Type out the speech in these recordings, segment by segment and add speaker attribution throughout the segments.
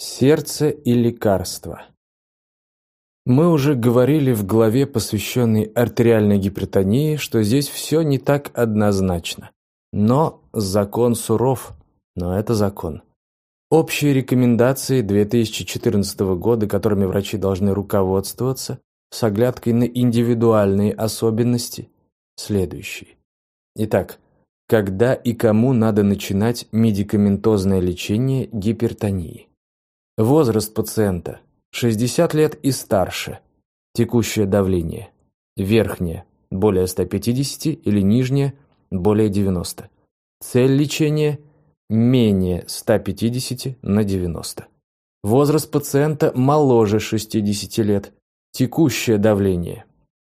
Speaker 1: Сердце и лекарства. Мы уже говорили в главе, посвященной артериальной гипертонии, что здесь все не так однозначно. Но закон суров, но это закон. Общие рекомендации 2014 года, которыми врачи должны руководствоваться, с оглядкой на индивидуальные особенности, следующие. Итак, когда и кому надо начинать медикаментозное лечение гипертонии? Возраст пациента – 60 лет и старше. Текущее давление – верхнее – более 150 или нижнее – более 90. Цель лечения – менее 150 на 90. Возраст пациента моложе 60 лет. Текущее давление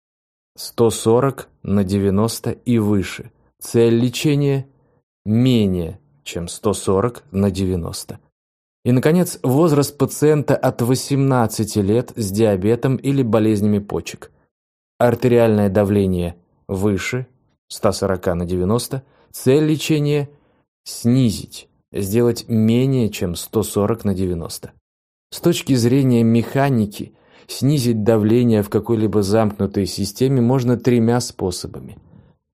Speaker 1: – 140 на 90 и выше. Цель лечения – менее, чем 140 на 90. И, наконец, возраст пациента от 18 лет с диабетом или болезнями почек. Артериальное давление выше 140 на 90. Цель лечения – снизить, сделать менее, чем 140 на 90. С точки зрения механики, снизить давление в какой-либо замкнутой системе можно тремя способами.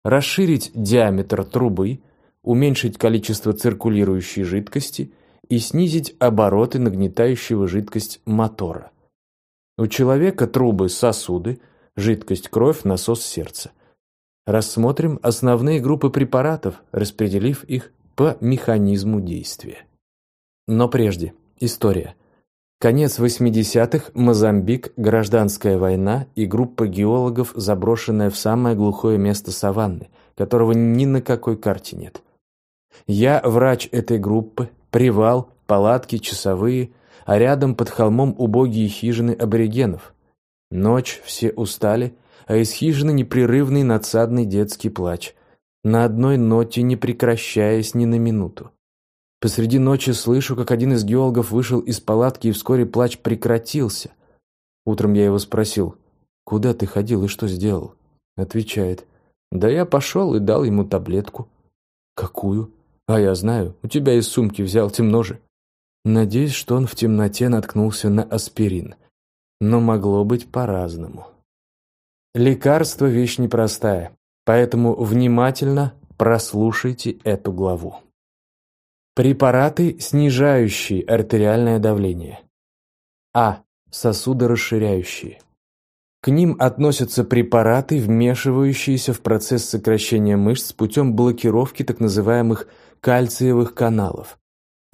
Speaker 1: Расширить диаметр трубы, уменьшить количество циркулирующей жидкости – и снизить обороты нагнетающего жидкость мотора. У человека трубы сосуды, жидкость кровь, насос сердца. Рассмотрим основные группы препаратов, распределив их по механизму действия. Но прежде, история. Конец 80-х, Мозамбик, гражданская война и группа геологов, заброшенная в самое глухое место саванны, которого ни на какой карте нет. Я врач этой группы, Привал, палатки, часовые, а рядом под холмом убогие хижины аборигенов. Ночь, все устали, а из хижины непрерывный надсадный детский плач, на одной ноте не прекращаясь ни на минуту. Посреди ночи слышу, как один из геологов вышел из палатки, и вскоре плач прекратился. Утром я его спросил, «Куда ты ходил и что сделал?» Отвечает, «Да я пошел и дал ему таблетку». «Какую?» А я знаю, у тебя из сумки взял темно же. Надеюсь, что он в темноте наткнулся на аспирин. Но могло быть по-разному. Лекарство – вещь непростая, поэтому внимательно прослушайте эту главу. Препараты, снижающие артериальное давление. А. Сосудорасширяющие. К ним относятся препараты, вмешивающиеся в процесс сокращения мышц путем блокировки так называемых кальциевых каналов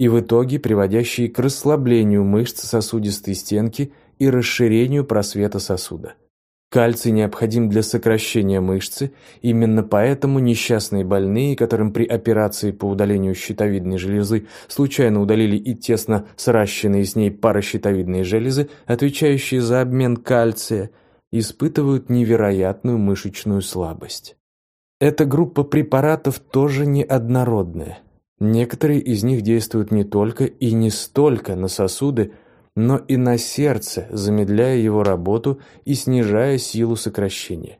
Speaker 1: и в итоге приводящие к расслаблению мышц сосудистой стенки и расширению просвета сосуда. Кальций необходим для сокращения мышцы, именно поэтому несчастные больные, которым при операции по удалению щитовидной железы случайно удалили и тесно сращенные с ней паращитовидные железы, отвечающие за обмен кальция, испытывают невероятную мышечную слабость. Эта группа препаратов тоже неоднородная. Некоторые из них действуют не только и не столько на сосуды, но и на сердце, замедляя его работу и снижая силу сокращения.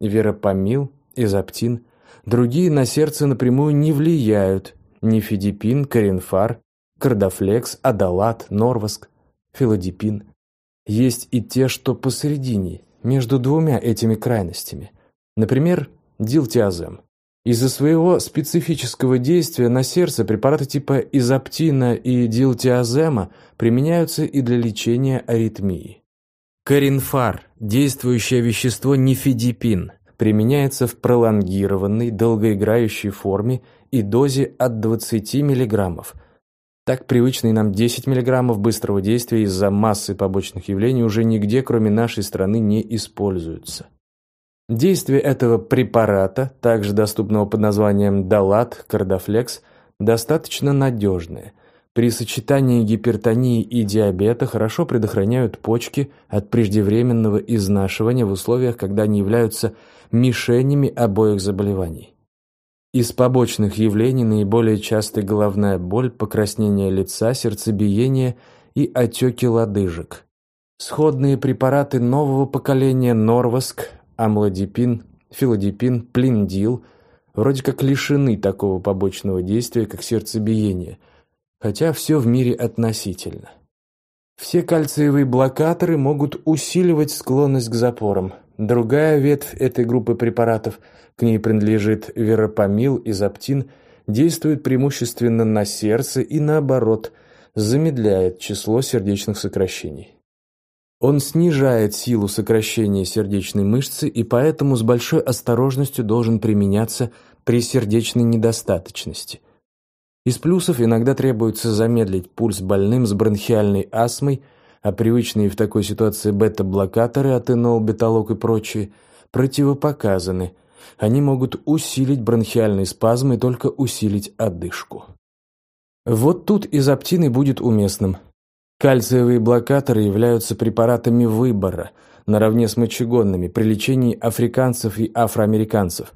Speaker 1: Веропамил, изоптин, другие на сердце напрямую не влияют, нифедипин, коринфар, кардофлекс, адалат, норваск, филодипин. Есть и те, что посередине, между двумя этими крайностями. Например, дилтиазем. Из-за своего специфического действия на сердце препараты типа изоптина и дилтиазема применяются и для лечения аритмии. Коринфар, действующее вещество нифедипин, применяется в пролонгированной, долгоиграющей форме и дозе от 20 мг. Так привычные нам 10 мг быстрого действия из-за массы побочных явлений уже нигде, кроме нашей страны, не используются. Действие этого препарата, также доступного под названием Далат, Кардофлекс, достаточно надежное. При сочетании гипертонии и диабета хорошо предохраняют почки от преждевременного изнашивания в условиях, когда они являются мишенями обоих заболеваний. Из побочных явлений наиболее часты головная боль, покраснение лица, сердцебиение и отеки лодыжек. Сходные препараты нового поколения Норваск, амлодипин, филодипин, плиндил вроде как лишены такого побочного действия, как сердцебиение, хотя все в мире относительно. Все кальциевые блокаторы могут усиливать склонность к запорам. Другая ветвь этой группы препаратов, к ней принадлежит веропамил и заптин, действует преимущественно на сердце и наоборот, замедляет число сердечных сокращений. Он снижает силу сокращения сердечной мышцы и поэтому с большой осторожностью должен применяться при сердечной недостаточности. Из плюсов иногда требуется замедлить пульс больным с бронхиальной астмой, а привычные в такой ситуации бета-блокаторы, атенол, беталок и прочие, противопоказаны. Они могут усилить бронхиальный спазм и только усилить одышку. Вот тут изоптин и будет уместным. Кальциевые блокаторы являются препаратами выбора, наравне с мочегонными, при лечении африканцев и афроамериканцев,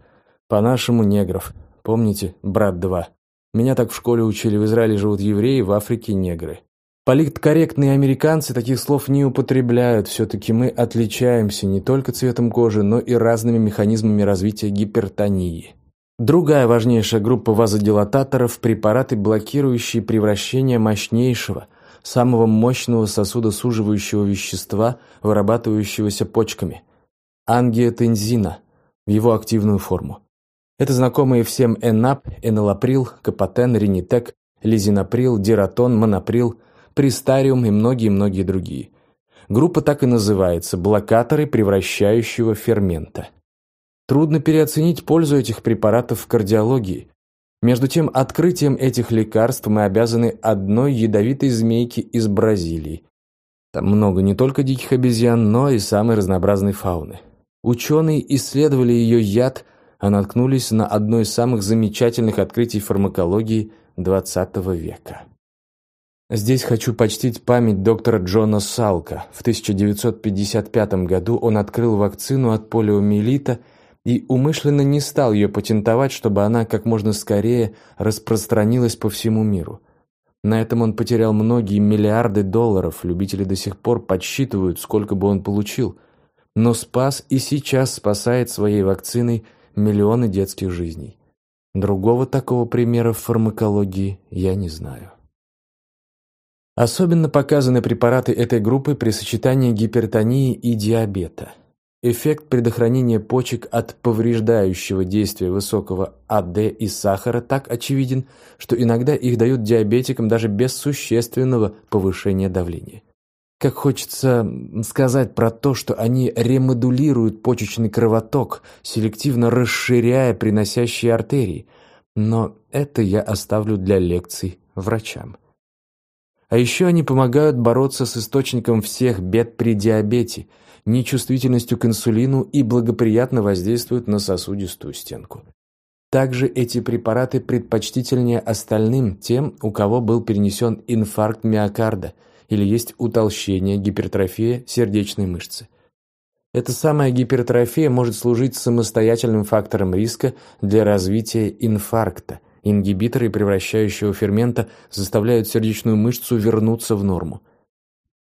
Speaker 1: по-нашему негров. Помните, брат-2? Меня так в школе учили, в Израиле живут евреи, в Африке негры. Политкорректные американцы таких слов не употребляют, все-таки мы отличаемся не только цветом кожи, но и разными механизмами развития гипертонии. Другая важнейшая группа вазодилататоров – препараты, блокирующие превращение мощнейшего, самого мощного сосудосуживающего вещества, вырабатывающегося почками – ангиотензина, в его активную форму. Это знакомые всем ЭНАП, энолаприл, капотен, ринитек, лизинаприл, диратон, монаприл – Пристариум и многие-многие другие. Группа так и называется – блокаторы превращающего фермента. Трудно переоценить пользу этих препаратов в кардиологии. Между тем, открытием этих лекарств мы обязаны одной ядовитой змейке из Бразилии. Там много не только диких обезьян, но и самой разнообразной фауны. Ученые исследовали ее яд, а наткнулись на одно из самых замечательных открытий фармакологии XX века. Здесь хочу почтить память доктора Джона Салка. В 1955 году он открыл вакцину от полиомиелита и умышленно не стал ее патентовать, чтобы она как можно скорее распространилась по всему миру. На этом он потерял многие миллиарды долларов, любители до сих пор подсчитывают, сколько бы он получил. Но спас и сейчас спасает своей вакциной миллионы детских жизней. Другого такого примера в фармакологии я не знаю. Особенно показаны препараты этой группы при сочетании гипертонии и диабета. Эффект предохранения почек от повреждающего действия высокого АД и сахара так очевиден, что иногда их дают диабетикам даже без существенного повышения давления. Как хочется сказать про то, что они ремодулируют почечный кровоток, селективно расширяя приносящие артерии, но это я оставлю для лекций врачам. А еще они помогают бороться с источником всех бед при диабете, нечувствительностью к инсулину и благоприятно воздействуют на сосудистую стенку. Также эти препараты предпочтительнее остальным тем, у кого был перенесен инфаркт миокарда или есть утолщение, гипертрофия сердечной мышцы. Эта самая гипертрофия может служить самостоятельным фактором риска для развития инфаркта – Ингибиторы превращающего фермента заставляют сердечную мышцу вернуться в норму.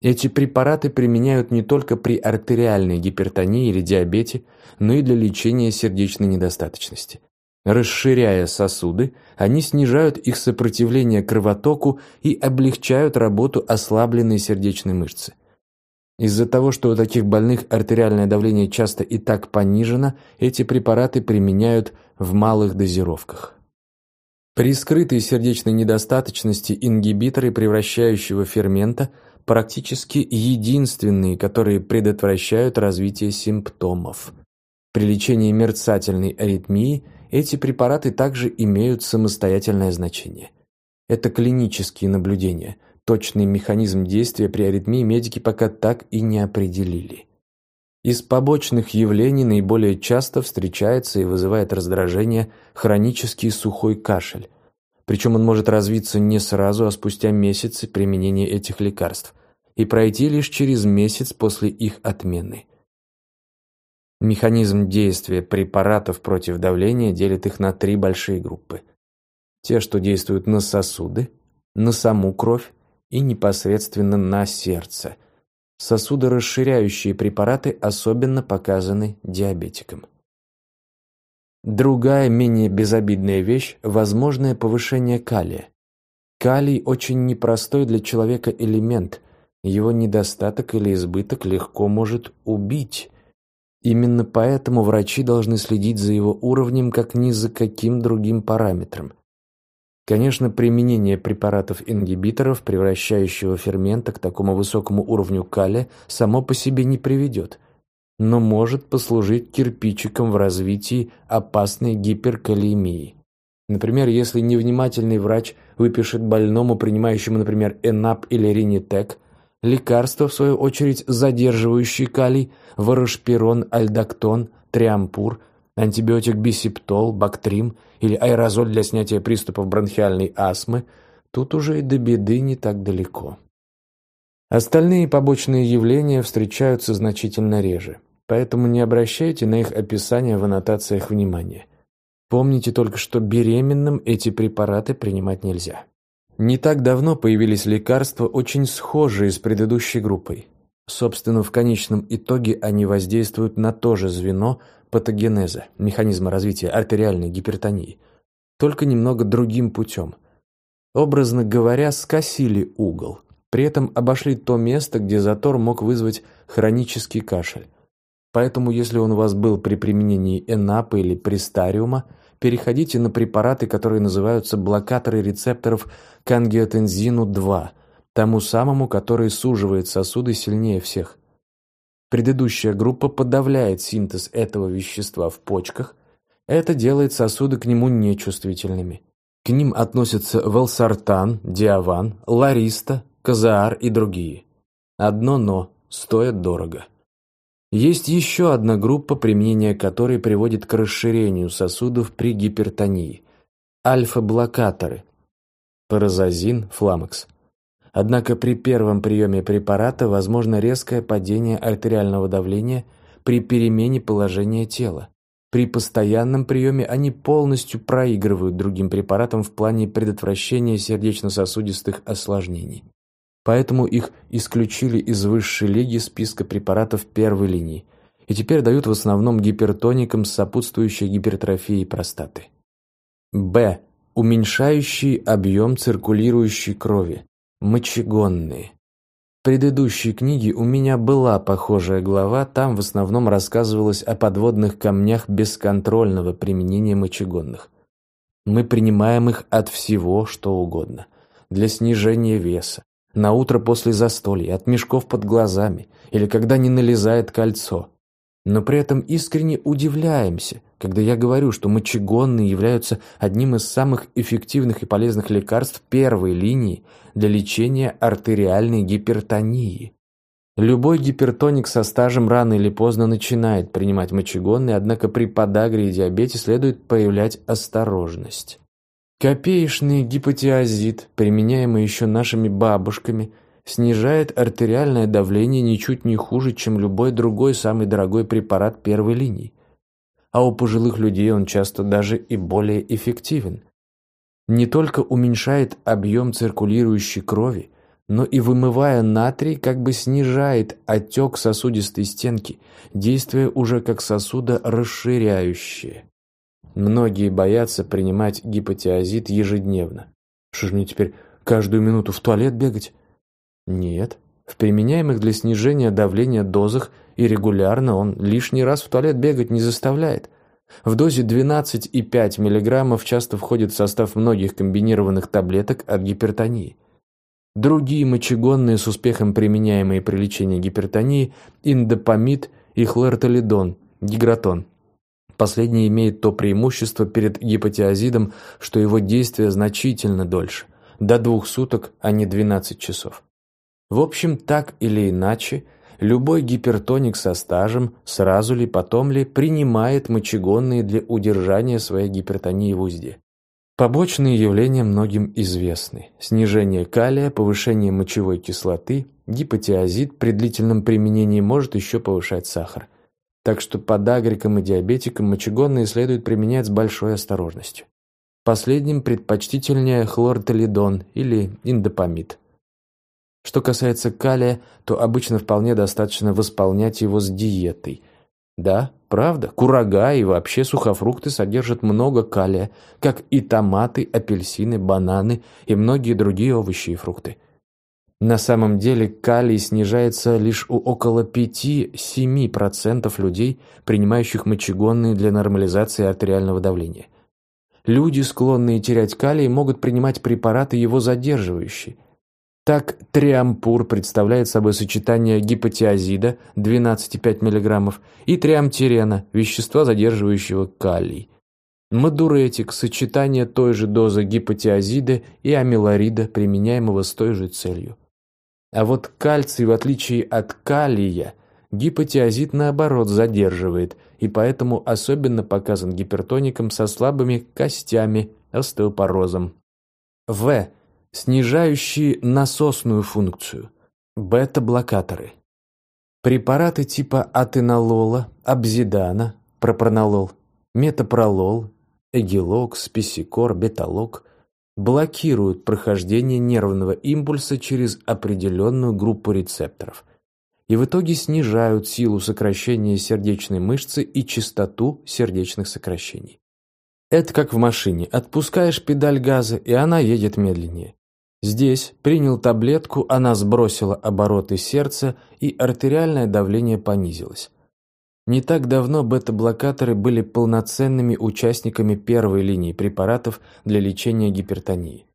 Speaker 1: Эти препараты применяют не только при артериальной гипертонии или диабете, но и для лечения сердечной недостаточности. Расширяя сосуды, они снижают их сопротивление кровотоку и облегчают работу ослабленной сердечной мышцы. Из-за того, что у таких больных артериальное давление часто и так понижено, эти препараты применяют в малых дозировках. При скрытой сердечной недостаточности ингибиторы превращающего фермента практически единственные, которые предотвращают развитие симптомов. При лечении мерцательной аритмии эти препараты также имеют самостоятельное значение. Это клинические наблюдения. Точный механизм действия при аритмии медики пока так и не определили. Из побочных явлений наиболее часто встречается и вызывает раздражение хронический сухой кашель. Причем он может развиться не сразу, а спустя месяцы применения этих лекарств и пройти лишь через месяц после их отмены. Механизм действия препаратов против давления делит их на три большие группы. Те, что действуют на сосуды, на саму кровь и непосредственно на сердце – Сосудорасширяющие препараты особенно показаны диабетикам. Другая, менее безобидная вещь – возможное повышение калия. Калий – очень непростой для человека элемент. Его недостаток или избыток легко может убить. Именно поэтому врачи должны следить за его уровнем как ни за каким другим параметром. Конечно, применение препаратов-ингибиторов, превращающего фермента к такому высокому уровню калия, само по себе не приведет, но может послужить кирпичиком в развитии опасной гиперкалиемии. Например, если невнимательный врач выпишет больному, принимающему, например, ЭНАП или Ринитек, лекарства, в свою очередь, задерживающие калий, ворошпирон, альдактон, триампур, антибиотик бисептол, бактрим или аэрозоль для снятия приступов бронхиальной астмы, тут уже и до беды не так далеко. Остальные побочные явления встречаются значительно реже, поэтому не обращайте на их описание в аннотациях внимания. Помните только, что беременным эти препараты принимать нельзя. Не так давно появились лекарства, очень схожие с предыдущей группой. Собственно, в конечном итоге они воздействуют на то же звено патогенеза, механизма развития артериальной гипертонии, только немного другим путем. Образно говоря, скосили угол, при этом обошли то место, где затор мог вызвать хронический кашель. Поэтому, если он у вас был при применении энапа или пристариума, переходите на препараты, которые называются блокаторы рецепторов к ангиотензину-2, тому самому, который суживает сосуды сильнее всех. Предыдущая группа подавляет синтез этого вещества в почках, это делает сосуды к нему нечувствительными. К ним относятся валсартан, диаван, лариста, казаар и другие. Одно «но» – стоят дорого. Есть еще одна группа, применения которой приводит к расширению сосудов при гипертонии – альфа-блокаторы – паразозин, фламекс. Однако при первом приеме препарата возможно резкое падение артериального давления при перемене положения тела. При постоянном приеме они полностью проигрывают другим препаратам в плане предотвращения сердечно-сосудистых осложнений поэтому их исключили из высшей лиги списка препаратов первой линии и теперь дают в основном гипертоникам с сопутствующей гипертрофией простаты. Б. Уменьшающий объем циркулирующей крови. Мочегонные. В предыдущей книге у меня была похожая глава, там в основном рассказывалось о подводных камнях бесконтрольного применения мочегонных. Мы принимаем их от всего, что угодно. Для снижения веса, на утро после застолья, от мешков под глазами или когда не налезает кольцо. Но при этом искренне удивляемся, когда я говорю, что мочегонные являются одним из самых эффективных и полезных лекарств первой линии для лечения артериальной гипертонии. Любой гипертоник со стажем рано или поздно начинает принимать мочегонные, однако при подагре и диабете следует проявлять осторожность. Копеечный гипотиазид, применяемый еще нашими бабушками, снижает артериальное давление ничуть не хуже, чем любой другой самый дорогой препарат первой линии. А у пожилых людей он часто даже и более эффективен. Не только уменьшает объем циркулирующей крови, но и вымывая натрий, как бы снижает отек сосудистой стенки, действуя уже как сосудорасширяющее. Многие боятся принимать гипотиазид ежедневно. Что ж мне теперь каждую минуту в туалет бегать? Нет. В применяемых для снижения давления дозах и регулярно он лишний раз в туалет бегать не заставляет. В дозе 12,5 мг часто входит в состав многих комбинированных таблеток от гипертонии. Другие мочегонные с успехом применяемые при лечении гипертонии – индопамид и хлортолидон, гигратон – Последний имеет то преимущество перед гипотиазидом, что его действие значительно дольше – до двух суток, а не 12 часов. В общем, так или иначе, любой гипертоник со стажем, сразу ли, потом ли, принимает мочегонные для удержания своей гипертонии в узде. Побочные явления многим известны. Снижение калия, повышение мочевой кислоты, гипотиазид при длительном применении может еще повышать сахар – так что подагрикам и диабетикам мочегонные следует применять с большой осторожностью. Последним предпочтительнее хлортолидон или индопамид. Что касается калия, то обычно вполне достаточно восполнять его с диетой. Да, правда, курага и вообще сухофрукты содержат много калия, как и томаты, апельсины, бананы и многие другие овощи и фрукты. На самом деле калий снижается лишь у около 5-7% людей, принимающих мочегонные для нормализации артериального давления. Люди, склонные терять калий, могут принимать препараты, его задерживающие. Так, триампур представляет собой сочетание гипотиазида 12,5 мг и триамтирена, вещества, задерживающего калий. Мадуретик – сочетание той же дозы гипотиазида и амилорида, применяемого с той же целью. А вот кальций, в отличие от калия, гипотиазид наоборот задерживает, и поэтому особенно показан гипертоникам со слабыми костями, остеопорозом. В. Снижающие насосную функцию. Бета-блокаторы. Препараты типа атенолола, абзидана, пропронолол, метапролол, эгилокс, писикор, беталок блокируют прохождение нервного импульса через определенную группу рецепторов и в итоге снижают силу сокращения сердечной мышцы и частоту сердечных сокращений. Это как в машине. Отпускаешь педаль газа, и она едет медленнее. Здесь принял таблетку, она сбросила обороты сердца, и артериальное давление понизилось. Не так давно бета-блокаторы были полноценными участниками первой линии препаратов для лечения гипертонии.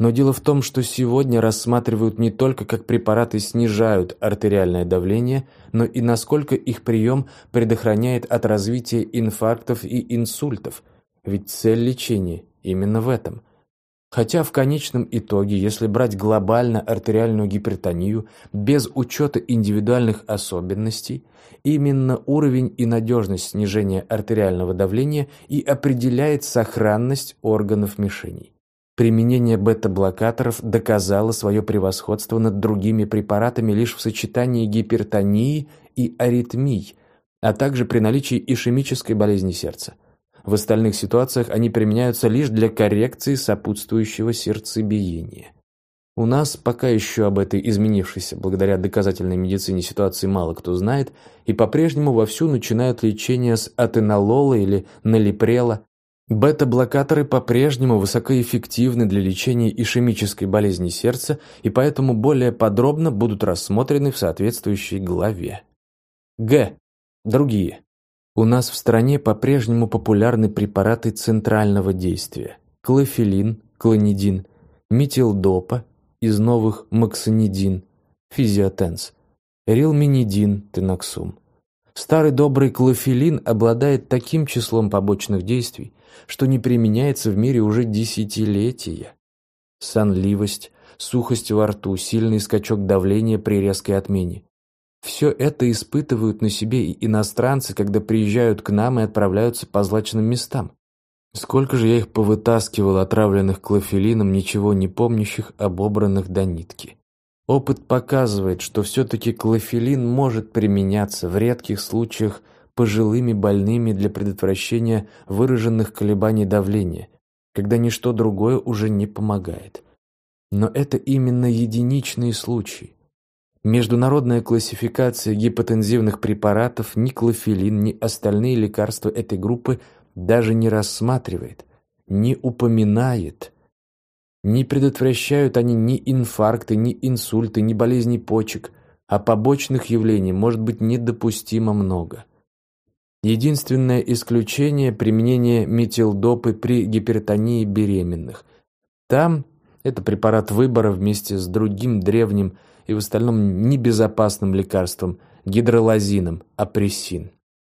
Speaker 1: Но дело в том, что сегодня рассматривают не только как препараты снижают артериальное давление, но и насколько их прием предохраняет от развития инфарктов и инсультов, ведь цель лечения именно в этом. Хотя в конечном итоге, если брать глобально артериальную гипертонию без учета индивидуальных особенностей, именно уровень и надежность снижения артериального давления и определяет сохранность органов мишеней. Применение бета-блокаторов доказало свое превосходство над другими препаратами лишь в сочетании гипертонии и аритмий, а также при наличии ишемической болезни сердца. В остальных ситуациях они применяются лишь для коррекции сопутствующего сердцебиения. У нас пока еще об этой изменившейся благодаря доказательной медицине ситуации мало кто знает, и по-прежнему вовсю начинают лечение с атенолола или налипрела. Бета-блокаторы по-прежнему высокоэффективны для лечения ишемической болезни сердца и поэтому более подробно будут рассмотрены в соответствующей главе. Г. Другие. У нас в стране по-прежнему популярны препараты центрального действия. Клофелин, клонидин, метилдопа, из новых максонидин, физиотенс, рилминидин, теноксум. Старый добрый клофелин обладает таким числом побочных действий, что не применяется в мире уже десятилетия. Сонливость, сухость во рту, сильный скачок давления при резкой отмене. Все это испытывают на себе и иностранцы, когда приезжают к нам и отправляются по злачным местам. Сколько же я их повытаскивал, отравленных клофелином, ничего не помнящих, обобранных до нитки. Опыт показывает, что все-таки клофелин может применяться в редких случаях пожилыми больными для предотвращения выраженных колебаний давления, когда ничто другое уже не помогает. Но это именно единичные случаи. Международная классификация гипотензивных препаратов ни клофелин, ни остальные лекарства этой группы даже не рассматривает, не упоминает. Не предотвращают они ни инфаркты, ни инсульты, ни болезни почек, а побочных явлений может быть недопустимо много. Единственное исключение – применение метилдопы при гипертонии беременных. Там это препарат выбора вместе с другим древним и в остальном небезопасным лекарством – гидролазином, апрессин.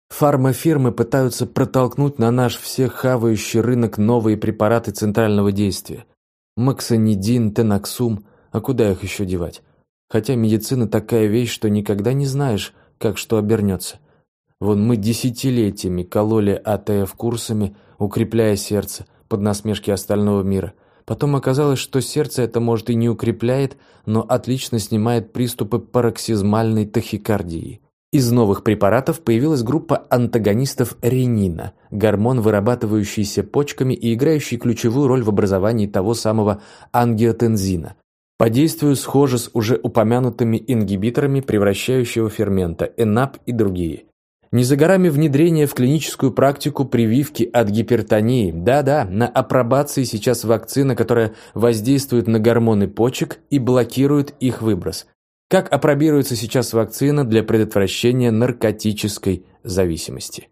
Speaker 1: Фармафирмы пытаются протолкнуть на наш всех хавающий рынок новые препараты центрального действия. Максонидин, теноксум, а куда их еще девать? Хотя медицина такая вещь, что никогда не знаешь, как что обернется. Вон мы десятилетиями кололи АТФ курсами, укрепляя сердце, под насмешки остального мира – Потом оказалось, что сердце это, может, и не укрепляет, но отлично снимает приступы пароксизмальной тахикардии. Из новых препаратов появилась группа антагонистов ренина, гормон, вырабатывающийся почками и играющий ключевую роль в образовании того самого ангиотензина. По действию схожи с уже упомянутыми ингибиторами превращающего фермента, ЭНАП и другие. Не за горами внедрение в клиническую практику прививки от гипертонии. Да-да, на апробации сейчас вакцина, которая воздействует на гормоны почек и блокирует их выброс. Как апробируется сейчас вакцина для предотвращения наркотической зависимости?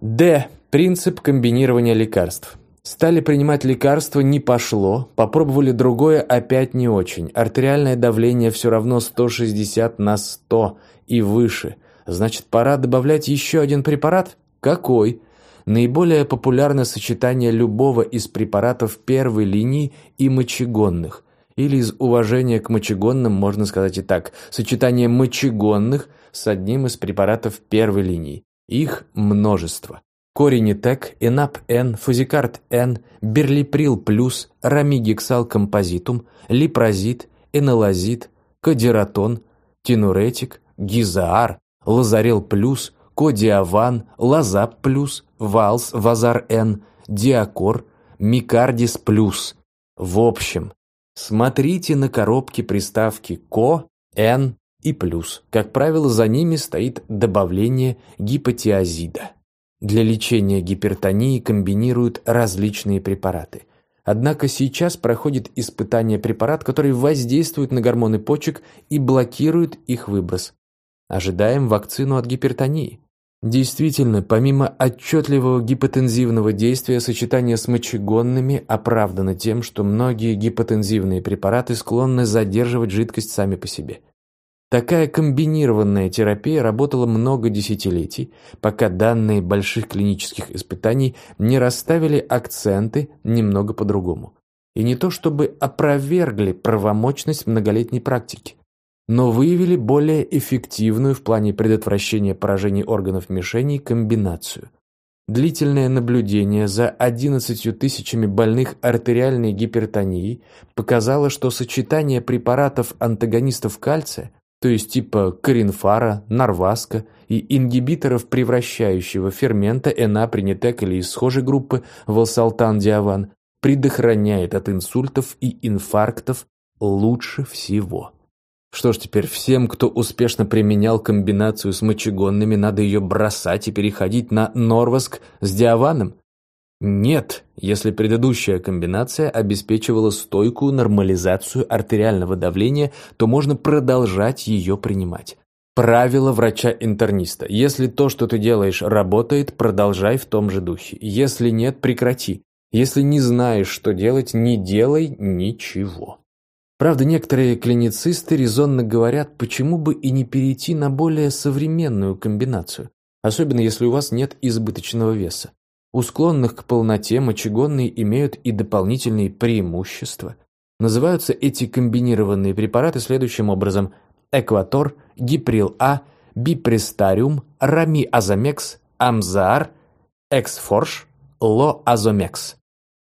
Speaker 1: Д. Принцип комбинирования лекарств. Стали принимать лекарства, не пошло, попробовали другое, опять не очень. Артериальное давление все равно 160 на 100 и выше. Значит, пора добавлять еще один препарат? Какой? Наиболее популярное сочетание любого из препаратов первой линии и мочегонных. Или из уважения к мочегонным можно сказать и так. Сочетание мочегонных с одним из препаратов первой линии. Их множество. Коринитек, Энап-Н, Фузикард-Н, Берлиприл плюс, Рамигексал-композитум, Липрозит, Энолазит, Кодиратон, Тинуретик, Гизаар, Лазарел плюс, Кодиаван, Лазап плюс, Валс, Вазар-Н, Диакор, Микардис плюс. В общем, смотрите на коробке приставки «ко», «н» и «плюс». Как правило, за ними стоит добавление гипотиазида. Для лечения гипертонии комбинируют различные препараты. Однако сейчас проходит испытание препарат, который воздействует на гормоны почек и блокирует их выброс. Ожидаем вакцину от гипертонии. Действительно, помимо отчетливого гипотензивного действия, сочетание с мочегонными оправдано тем, что многие гипотензивные препараты склонны задерживать жидкость сами по себе. Такая комбинированная терапия работала много десятилетий, пока данные больших клинических испытаний не расставили акценты немного по-другому. И не то чтобы опровергли правомочность многолетней практики, но выявили более эффективную в плане предотвращения поражений органов мишеней комбинацию. Длительное наблюдение за 11 тысячами больных артериальной гипертонией показало, что сочетание препаратов-антагонистов кальция то есть типа коринфара, нарваска и ингибиторов превращающего фермента энапринитек или из схожей группы волсалтан-диаван, предохраняет от инсультов и инфарктов лучше всего. Что ж теперь всем, кто успешно применял комбинацию с мочегонными, надо ее бросать и переходить на норваск с диаваном? Нет, если предыдущая комбинация обеспечивала стойкую нормализацию артериального давления, то можно продолжать ее принимать. Правило врача-интерниста. Если то, что ты делаешь, работает, продолжай в том же духе. Если нет, прекрати. Если не знаешь, что делать, не делай ничего. Правда, некоторые клиницисты резонно говорят, почему бы и не перейти на более современную комбинацию, особенно если у вас нет избыточного веса. У склонных к полноте мочегонные имеют и дополнительные преимущества. Называются эти комбинированные препараты следующим образом: Экватор, Гиприл-А, Бипрестариум, Рами-Азомекс, Амзаар, Эксфорш, Ло-Азомекс.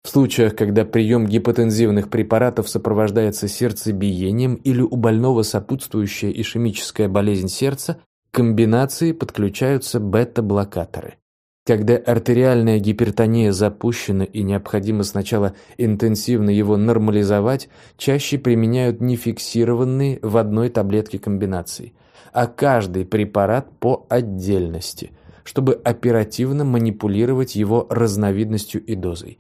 Speaker 1: В случаях, когда прием гипотензивных препаратов сопровождается сердцебиением или у больного сопутствующая ишемическая болезнь сердца, к комбинации подключаются бета-блокаторы. Когда артериальная гипертония запущена и необходимо сначала интенсивно его нормализовать, чаще применяют не фиксированные в одной таблетке комбинации, а каждый препарат по отдельности, чтобы оперативно манипулировать его разновидностью и дозой.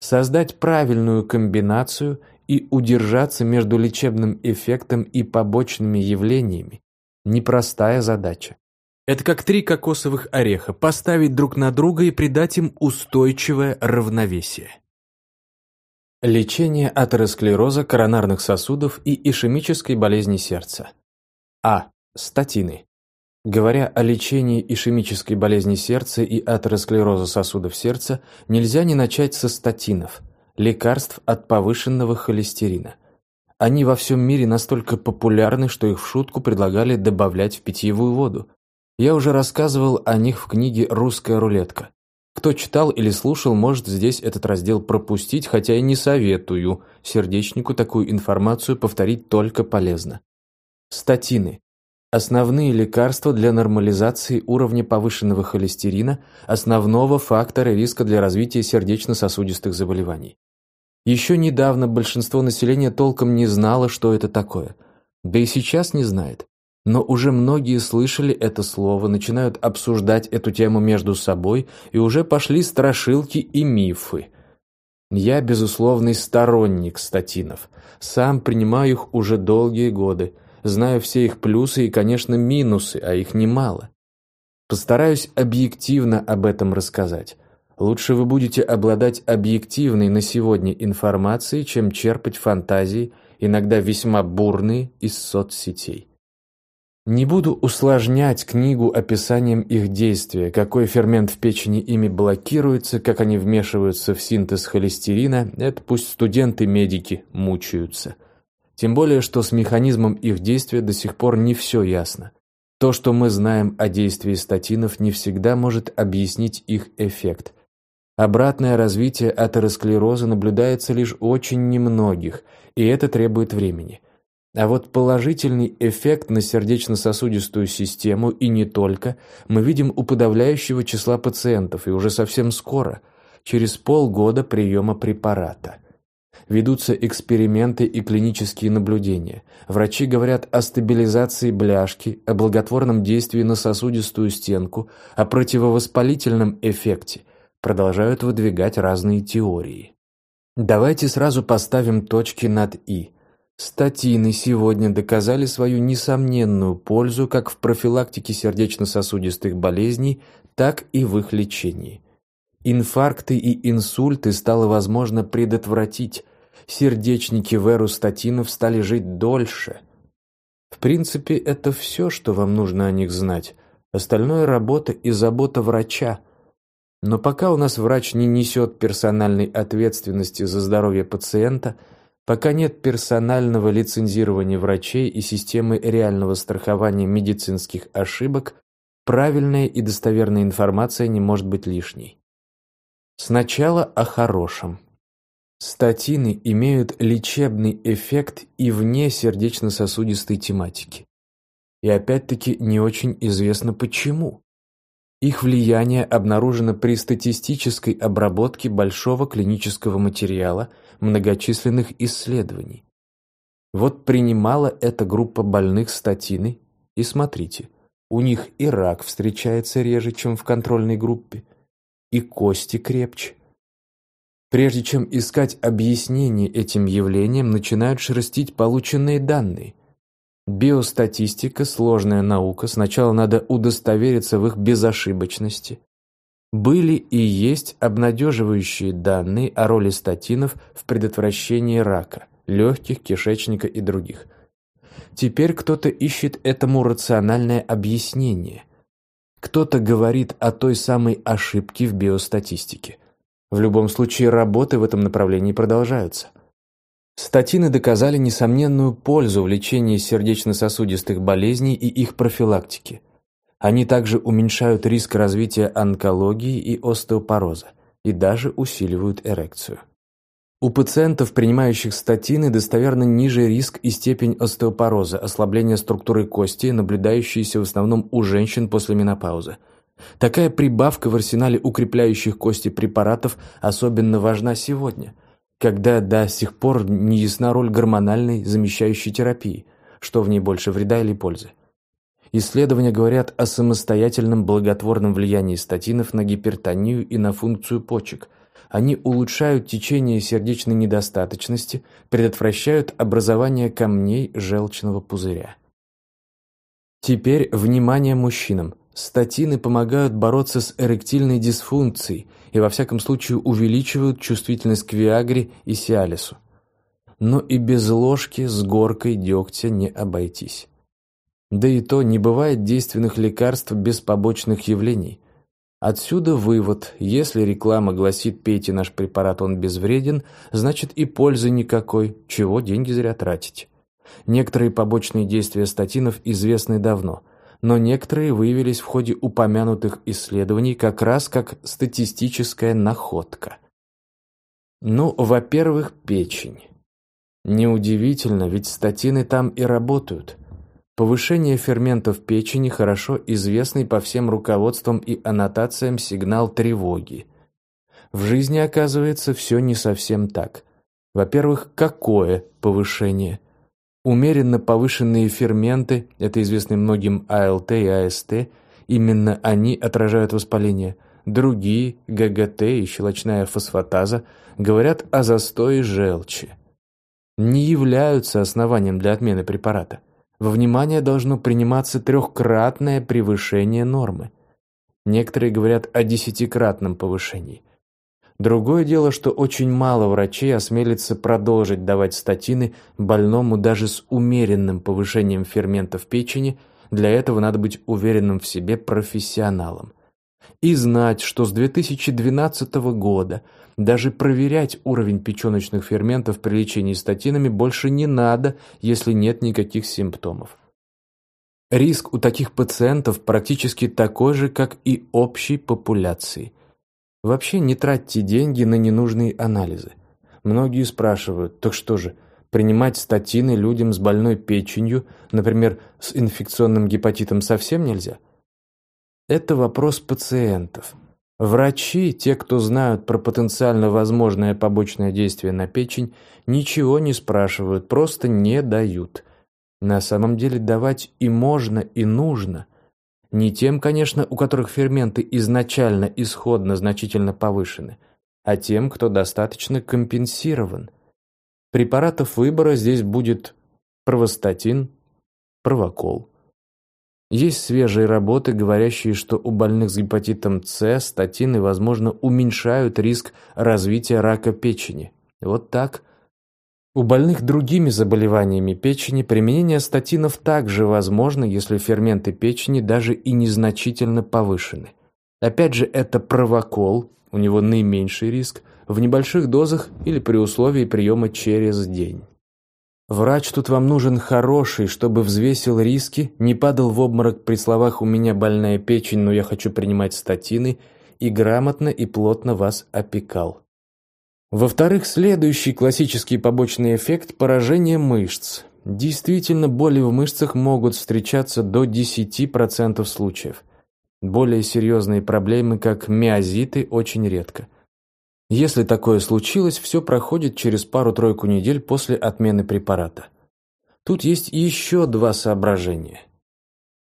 Speaker 1: Создать правильную комбинацию и удержаться между лечебным эффектом и побочными явлениями – непростая задача. Это как три кокосовых ореха, поставить друг на друга и придать им устойчивое равновесие. Лечение атеросклероза коронарных сосудов и ишемической болезни сердца. А. Статины. Говоря о лечении ишемической болезни сердца и атеросклероза сосудов сердца, нельзя не начать со статинов, лекарств от повышенного холестерина. Они во всем мире настолько популярны, что их в шутку предлагали добавлять в питьевую воду. Я уже рассказывал о них в книге «Русская рулетка». Кто читал или слушал, может здесь этот раздел пропустить, хотя и не советую. Сердечнику такую информацию повторить только полезно. Статины. Основные лекарства для нормализации уровня повышенного холестерина, основного фактора риска для развития сердечно-сосудистых заболеваний. Еще недавно большинство населения толком не знало, что это такое. Да и сейчас не знает. но уже многие слышали это слово, начинают обсуждать эту тему между собой, и уже пошли страшилки и мифы. Я безусловный сторонник статинов. Сам принимаю их уже долгие годы, знаю все их плюсы и, конечно, минусы, а их немало. Постараюсь объективно об этом рассказать. Лучше вы будете обладать объективной на сегодня информацией, чем черпать фантазии, иногда весьма бурные, из соцсетей. Не буду усложнять книгу описанием их действия, какой фермент в печени ими блокируется, как они вмешиваются в синтез холестерина, это пусть студенты-медики мучаются. Тем более, что с механизмом их действия до сих пор не все ясно. То, что мы знаем о действии статинов, не всегда может объяснить их эффект. Обратное развитие атеросклероза наблюдается лишь очень немногих, и это требует времени. А вот положительный эффект на сердечно-сосудистую систему и не только мы видим у подавляющего числа пациентов и уже совсем скоро, через полгода приема препарата – Ведутся эксперименты и клинические наблюдения. Врачи говорят о стабилизации бляшки, о благотворном действии на сосудистую стенку, о противовоспалительном эффекте. Продолжают выдвигать разные теории. Давайте сразу поставим точки над «и». Статины сегодня доказали свою несомненную пользу как в профилактике сердечно-сосудистых болезней, так и в их лечении. Инфаркты и инсульты стало возможно предотвратить, сердечники в статинов стали жить дольше. В принципе, это все, что вам нужно о них знать. Остальное – работа и забота врача. Но пока у нас врач не несет персональной ответственности за здоровье пациента, пока нет персонального лицензирования врачей и системы реального страхования медицинских ошибок, правильная и достоверная информация не может быть лишней. Сначала о хорошем. Статины имеют лечебный эффект и вне сердечно-сосудистой тематики. И опять-таки не очень известно почему. Их влияние обнаружено при статистической обработке большого клинического материала многочисленных исследований. Вот принимала эта группа больных статины, и смотрите, у них и рак встречается реже, чем в контрольной группе, и кости крепче, Прежде чем искать объяснение этим явлениям, начинают шерстить полученные данные. Биостатистика – сложная наука, сначала надо удостовериться в их безошибочности. Были и есть обнадеживающие данные о роли статинов в предотвращении рака, легких, кишечника и других. Теперь кто-то ищет этому рациональное объяснение. Кто-то говорит о той самой ошибке в биостатистике. В любом случае, работы в этом направлении продолжаются. Статины доказали несомненную пользу в лечении сердечно-сосудистых болезней и их профилактике. Они также уменьшают риск развития онкологии и остеопороза и даже усиливают эрекцию. У пациентов, принимающих статины, достоверно ниже риск и степень остеопороза, ослабления структуры кости, наблюдающиеся в основном у женщин после менопаузы – Такая прибавка в арсенале укрепляющих кости препаратов особенно важна сегодня, когда до сих пор не ясна роль гормональной замещающей терапии, что в ней больше вреда или пользы. Исследования говорят о самостоятельном благотворном влиянии статинов на гипертонию и на функцию почек. Они улучшают течение сердечной недостаточности, предотвращают образование камней желчного пузыря. Теперь внимание мужчинам. Статины помогают бороться с эректильной дисфункцией и во всяком случае увеличивают чувствительность к Виагре и Сиалису. Но и без ложки с горкой дегтя не обойтись. Да и то не бывает действенных лекарств без побочных явлений. Отсюда вывод, если реклама гласит «пейте наш препарат, он безвреден», значит и пользы никакой, чего деньги зря тратить. Некоторые побочные действия статинов известны давно – но некоторые выявились в ходе упомянутых исследований как раз как статистическая находка. Ну, во-первых, печень. Неудивительно, ведь статины там и работают. Повышение ферментов печени хорошо известный по всем руководствам и аннотациям сигнал тревоги. В жизни, оказывается, все не совсем так. Во-первых, какое повышение? Умеренно повышенные ферменты, это известны многим АЛТ и АСТ, именно они отражают воспаление. Другие, ГГТ и щелочная фосфатаза, говорят о застое желчи. Не являются основанием для отмены препарата. Во внимание должно приниматься трехкратное превышение нормы. Некоторые говорят о десятикратном повышении. Другое дело, что очень мало врачей осмелится продолжить давать статины больному даже с умеренным повышением ферментов печени, для этого надо быть уверенным в себе профессионалом. И знать, что с 2012 года даже проверять уровень печеночных ферментов при лечении статинами больше не надо, если нет никаких симптомов. Риск у таких пациентов практически такой же, как и общей популяции – Вообще не тратьте деньги на ненужные анализы. Многие спрашивают, так что же, принимать статины людям с больной печенью, например, с инфекционным гепатитом совсем нельзя? Это вопрос пациентов. Врачи, те, кто знают про потенциально возможное побочное действие на печень, ничего не спрашивают, просто не дают. На самом деле давать и можно, и нужно – не тем, конечно, у которых ферменты изначально исходно значительно повышены, а тем, кто достаточно компенсирован. Препаратов выбора здесь будет провостатин, провокол. Есть свежие работы, говорящие, что у больных с гепатитом С статины, возможно, уменьшают риск развития рака печени. Вот так у больных другими заболеваниями печени применение статинов также возможно, если ферменты печени даже и незначительно повышены. Опять же, это провокол, у него наименьший риск, в небольших дозах или при условии приема через день. Врач тут вам нужен хороший, чтобы взвесил риски, не падал в обморок при словах «у меня больная печень, но я хочу принимать статины» и грамотно и плотно вас опекал. Во-вторых, следующий классический побочный эффект – поражение мышц. Действительно, боли в мышцах могут встречаться до 10% случаев. Более серьезные проблемы, как миозиты, очень редко. Если такое случилось, все проходит через пару-тройку недель после отмены препарата. Тут есть еще два соображения.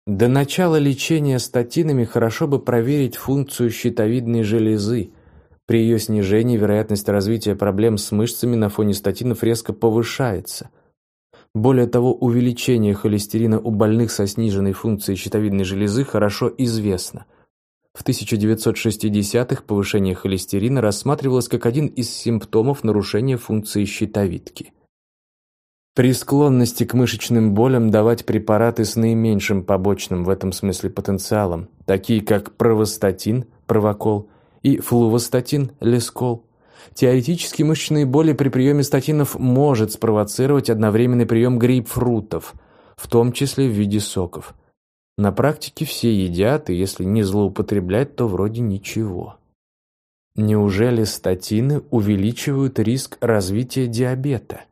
Speaker 1: До начала лечения статинами хорошо бы проверить функцию щитовидной железы, при ее снижении вероятность развития проблем с мышцами на фоне статинов резко повышается. Более того, увеличение холестерина у больных со сниженной функцией щитовидной железы хорошо известно. В 1960-х повышение холестерина рассматривалось как один из симптомов нарушения функции щитовидки. При склонности к мышечным болям давать препараты с наименьшим побочным в этом смысле потенциалом, такие как провостатин, провокол, и флувостатин, лескол. Теоретически мышечные боли при приеме статинов может спровоцировать одновременный прием грейпфрутов, в том числе в виде соков. На практике все едят, и если не злоупотреблять, то вроде ничего. Неужели статины увеличивают риск развития диабета?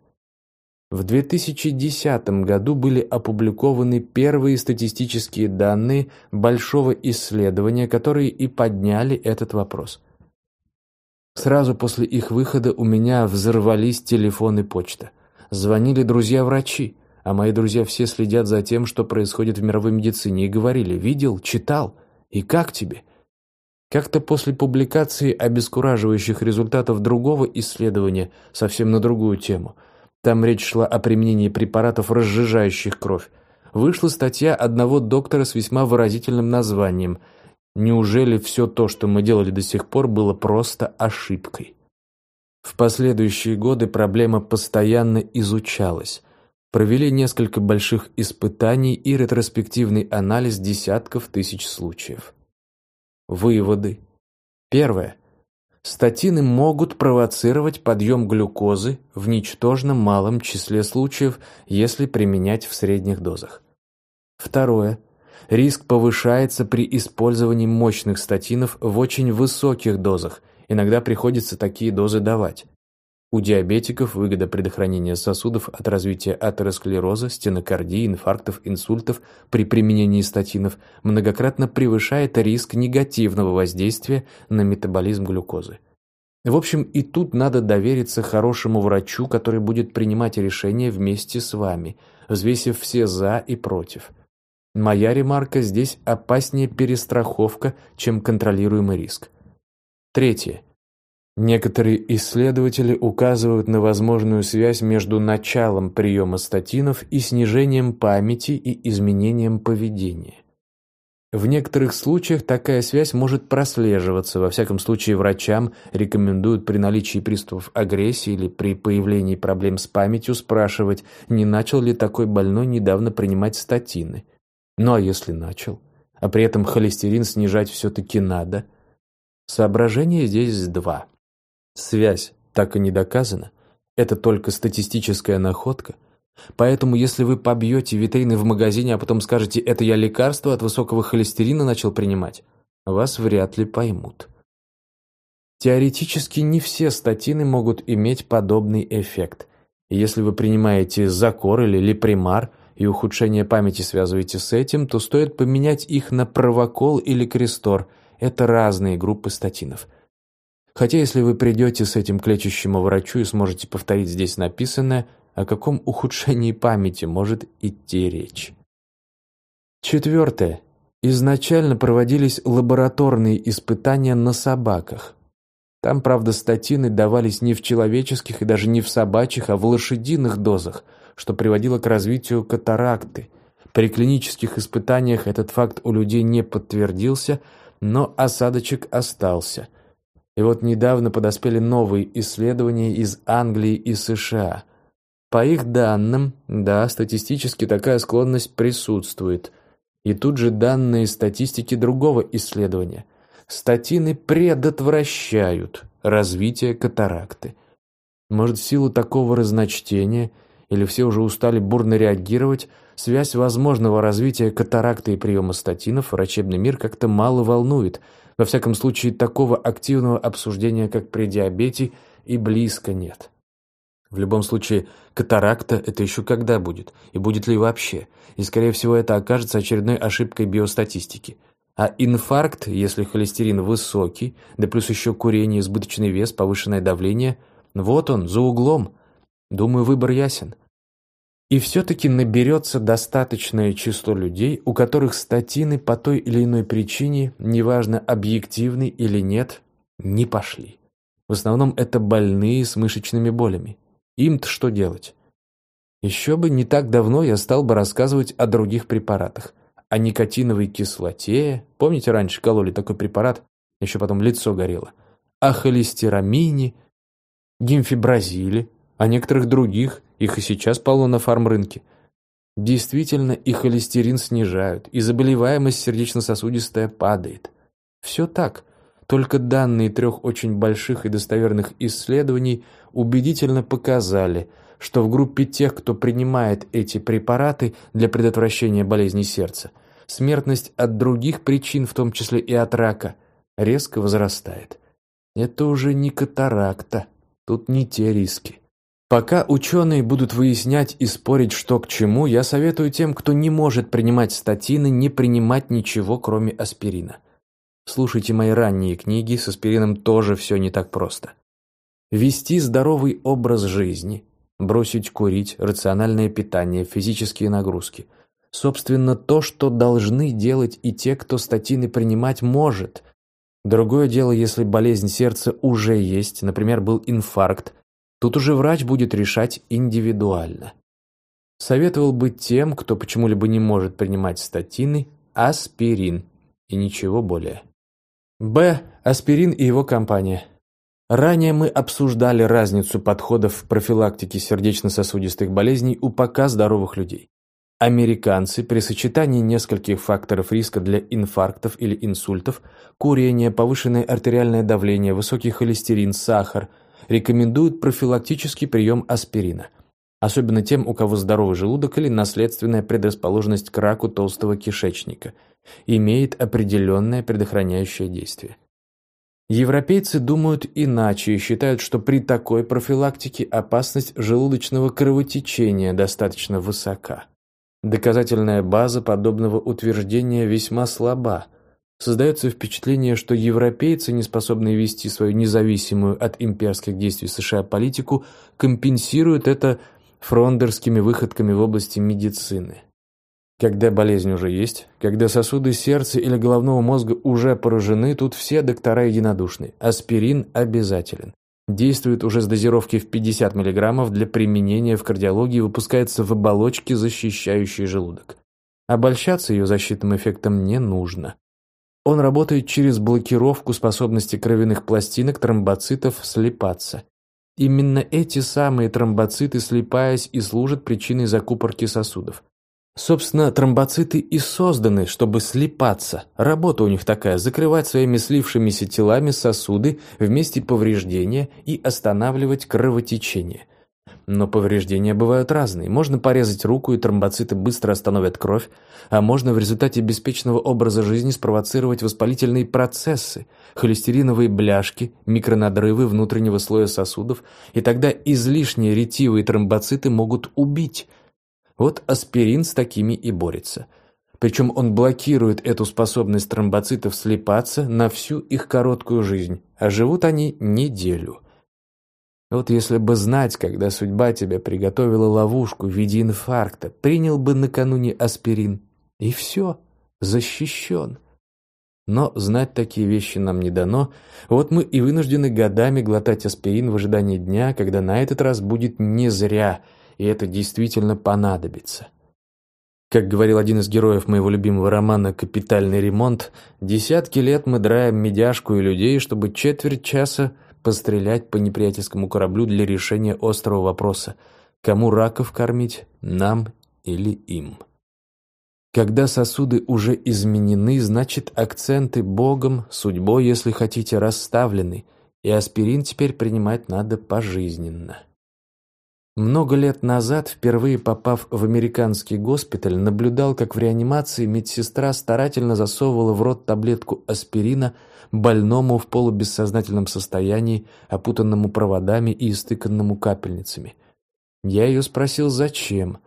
Speaker 1: В 2010 году были опубликованы первые статистические данные большого исследования, которые и подняли этот вопрос. Сразу после их выхода у меня взорвались телефон и почта. Звонили друзья-врачи, а мои друзья все следят за тем, что происходит в мировой медицине, и говорили «Видел? Читал? И как тебе?» Как-то после публикации обескураживающих результатов другого исследования совсем на другую тему – там речь шла о применении препаратов, разжижающих кровь. Вышла статья одного доктора с весьма выразительным названием «Неужели все то, что мы делали до сих пор, было просто ошибкой?» В последующие годы проблема постоянно изучалась. Провели несколько больших испытаний и ретроспективный анализ десятков тысяч случаев. Выводы. Первое. Статины могут провоцировать подъем глюкозы в ничтожно малом числе случаев, если применять в средних дозах. Второе. Риск повышается при использовании мощных статинов в очень высоких дозах, иногда приходится такие дозы давать. У диабетиков выгода предохранения сосудов от развития атеросклероза, стенокардии, инфарктов, инсультов при применении статинов многократно превышает риск негативного воздействия на метаболизм глюкозы. В общем, и тут надо довериться хорошему врачу, который будет принимать решения вместе с вами, взвесив все «за» и «против». Моя ремарка здесь опаснее перестраховка, чем контролируемый риск. Третье. Некоторые исследователи указывают на возможную связь между началом приема статинов и снижением памяти и изменением поведения. В некоторых случаях такая связь может прослеживаться, во всяком случае врачам рекомендуют при наличии приступов агрессии или при появлении проблем с памятью спрашивать, не начал ли такой больной недавно принимать статины. Ну а если начал, а при этом холестерин снижать все-таки надо? Соображение здесь два. Связь так и не доказана, это только статистическая находка, Поэтому, если вы побьете витрины в магазине, а потом скажете «это я лекарство от высокого холестерина начал принимать», вас вряд ли поймут. Теоретически не все статины могут иметь подобный эффект. Если вы принимаете Закор или Липримар и ухудшение памяти связываете с этим, то стоит поменять их на Провокол или Крестор. Это разные группы статинов. Хотя если вы придете с этим к лечащему врачу и сможете повторить здесь написанное – о каком ухудшении памяти может идти речь? Четвертое. Изначально проводились лабораторные испытания на собаках. Там, правда, статины давались не в человеческих и даже не в собачьих, а в лошадиных дозах, что приводило к развитию катаракты. При клинических испытаниях этот факт у людей не подтвердился, но осадочек остался. И вот недавно подоспели новые исследования из Англии и США – по их данным, да, статистически такая склонность присутствует. И тут же данные статистики другого исследования. Статины предотвращают развитие катаракты. Может, в силу такого разночтения, или все уже устали бурно реагировать, связь возможного развития катаракты и приема статинов врачебный мир как-то мало волнует. Во всяком случае, такого активного обсуждения, как при диабете, и близко нет. В любом случае, катаракта – это еще когда будет? И будет ли вообще? И, скорее всего, это окажется очередной ошибкой биостатистики. А инфаркт, если холестерин высокий, да плюс еще курение, избыточный вес, повышенное давление – вот он, за углом. Думаю, выбор ясен. И все-таки наберется достаточное число людей, у которых статины по той или иной причине, неважно объективны или нет, не пошли. В основном это больные с мышечными болями. Им-то что делать? Еще бы не так давно я стал бы рассказывать о других препаратах. О никотиновой кислоте. Помните, раньше кололи такой препарат? Еще потом лицо горело. О холестерамине, гемфибразиле, о некоторых других. Их и сейчас полно на фармрынке. Действительно, и холестерин снижают, и заболеваемость сердечно-сосудистая падает. Все так. Только данные трех очень больших и достоверных исследований убедительно показали, что в группе тех, кто принимает эти препараты для предотвращения болезней сердца, смертность от других причин, в том числе и от рака, резко возрастает. Это уже не катаракта, тут не те риски. Пока ученые будут выяснять и спорить, что к чему, я советую тем, кто не может принимать статины, не принимать ничего, кроме аспирина. Слушайте мои ранние книги, с аспирином тоже все не так просто. Вести здоровый образ жизни, бросить курить, рациональное питание, физические нагрузки. Собственно, то, что должны делать и те, кто статины принимать может. Другое дело, если болезнь сердца уже есть, например, был инфаркт, тут уже врач будет решать индивидуально. Советовал бы тем, кто почему-либо не может принимать статины, аспирин и ничего более. Б. Аспирин и его компания. Ранее мы обсуждали разницу подходов в профилактике сердечно-сосудистых болезней у пока здоровых людей. Американцы при сочетании нескольких факторов риска для инфарктов или инсультов, курение, повышенное артериальное давление, высокий холестерин, сахар, рекомендуют профилактический прием аспирина. Особенно тем, у кого здоровый желудок или наследственная предрасположенность к раку толстого кишечника – имеет определенное предохраняющее действие. Европейцы думают иначе и считают, что при такой профилактике опасность желудочного кровотечения достаточно высока. Доказательная база подобного утверждения весьма слаба. Создается впечатление, что европейцы, не способные вести свою независимую от имперских действий США политику, компенсируют это фрондерскими выходками в области медицины. Когда болезнь уже есть, когда сосуды сердца или головного мозга уже поражены, тут все доктора единодушны. Аспирин обязателен. Действует уже с дозировки в 50 мг для применения в кардиологии выпускается в оболочке, защищающей желудок. Обольщаться ее защитным эффектом не нужно. Он работает через блокировку способности кровяных пластинок тромбоцитов слипаться. Именно эти самые тромбоциты, слипаясь, и служат причиной закупорки сосудов. Собственно, тромбоциты и созданы, чтобы слипаться. Работа у них такая – закрывать своими слившимися телами сосуды в месте повреждения и останавливать кровотечение. Но повреждения бывают разные. Можно порезать руку, и тромбоциты быстро остановят кровь, а можно в результате беспечного образа жизни спровоцировать воспалительные процессы, холестериновые бляшки, микронадрывы внутреннего слоя сосудов, и тогда излишние ретивые тромбоциты могут убить – вот аспирин с такими и борется. Причем он блокирует эту способность тромбоцитов слипаться на всю их короткую жизнь, а живут они неделю. Вот если бы знать, когда судьба тебя приготовила ловушку в виде инфаркта, принял бы накануне аспирин, и все, защищен. Но знать такие вещи нам не дано, вот мы и вынуждены годами глотать аспирин в ожидании дня, когда на этот раз будет не зря – и это действительно понадобится. Как говорил один из героев моего любимого романа «Капитальный ремонт», десятки лет мы драем медяшку и людей, чтобы четверть часа пострелять по неприятельскому кораблю для решения острого вопроса «Кому раков кормить, нам или им?». Когда сосуды уже изменены, значит акценты Богом, судьбой, если хотите, расставлены, и аспирин теперь принимать надо пожизненно. Много лет назад, впервые попав в американский госпиталь, наблюдал, как в реанимации медсестра старательно засовывала в рот таблетку аспирина больному в полубессознательном состоянии, опутанному проводами и истыканному капельницами. Я ее спросил, зачем.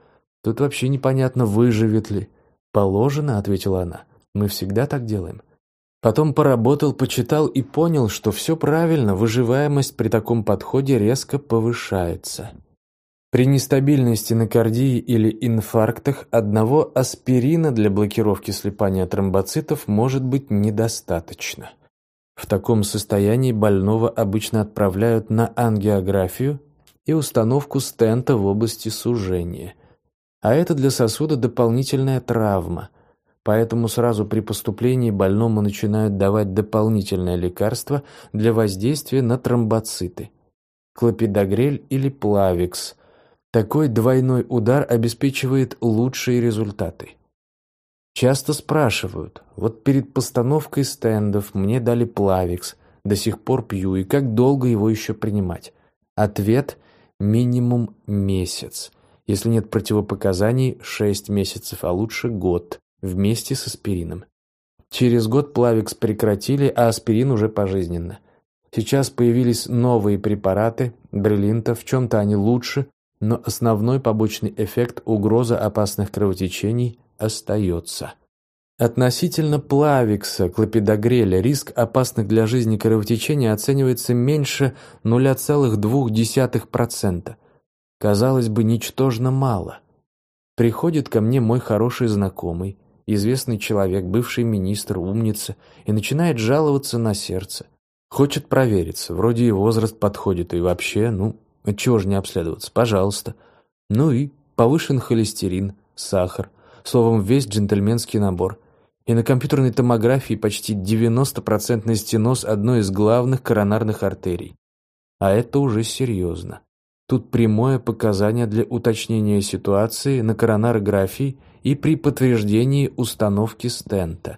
Speaker 1: Тут вообще непонятно, выживет ли. «Положено», — ответила она. «Мы всегда так делаем». Потом поработал, почитал и понял, что все правильно, выживаемость при таком подходе резко повышается. При нестабильности нокардии или инфарктах одного аспирина для блокировки слипания тромбоцитов может быть недостаточно. В таком состоянии больного обычно отправляют на ангиографию и установку стента в области сужения. А это для сосуда дополнительная травма, поэтому сразу при поступлении больному начинают давать дополнительное лекарство для воздействия на тромбоциты – клопидогрель или плавикс – такой двойной удар обеспечивает лучшие результаты. Часто спрашивают, вот перед постановкой стендов мне дали плавикс, до сих пор пью, и как долго его еще принимать? Ответ – минимум месяц. Если нет противопоказаний – 6 месяцев, а лучше год, вместе с аспирином. Через год плавикс прекратили, а аспирин уже пожизненно. Сейчас появились новые препараты, бриллинта, в чем-то они лучше, но основной побочный эффект угроза опасных кровотечений остается. Относительно плавикса, клопидогреля, риск опасных для жизни кровотечений оценивается меньше 0,2%. Казалось бы, ничтожно мало. Приходит ко мне мой хороший знакомый, известный человек, бывший министр, умница, и начинает жаловаться на сердце. Хочет провериться, вроде и возраст подходит, и вообще, ну, чего же не обследоваться? Пожалуйста. Ну и повышен холестерин, сахар. Словом, весь джентльменский набор. И на компьютерной томографии почти 90% стеноз одной из главных коронарных артерий. А это уже серьезно. Тут прямое показание для уточнения ситуации на коронарографии и при подтверждении установки стента.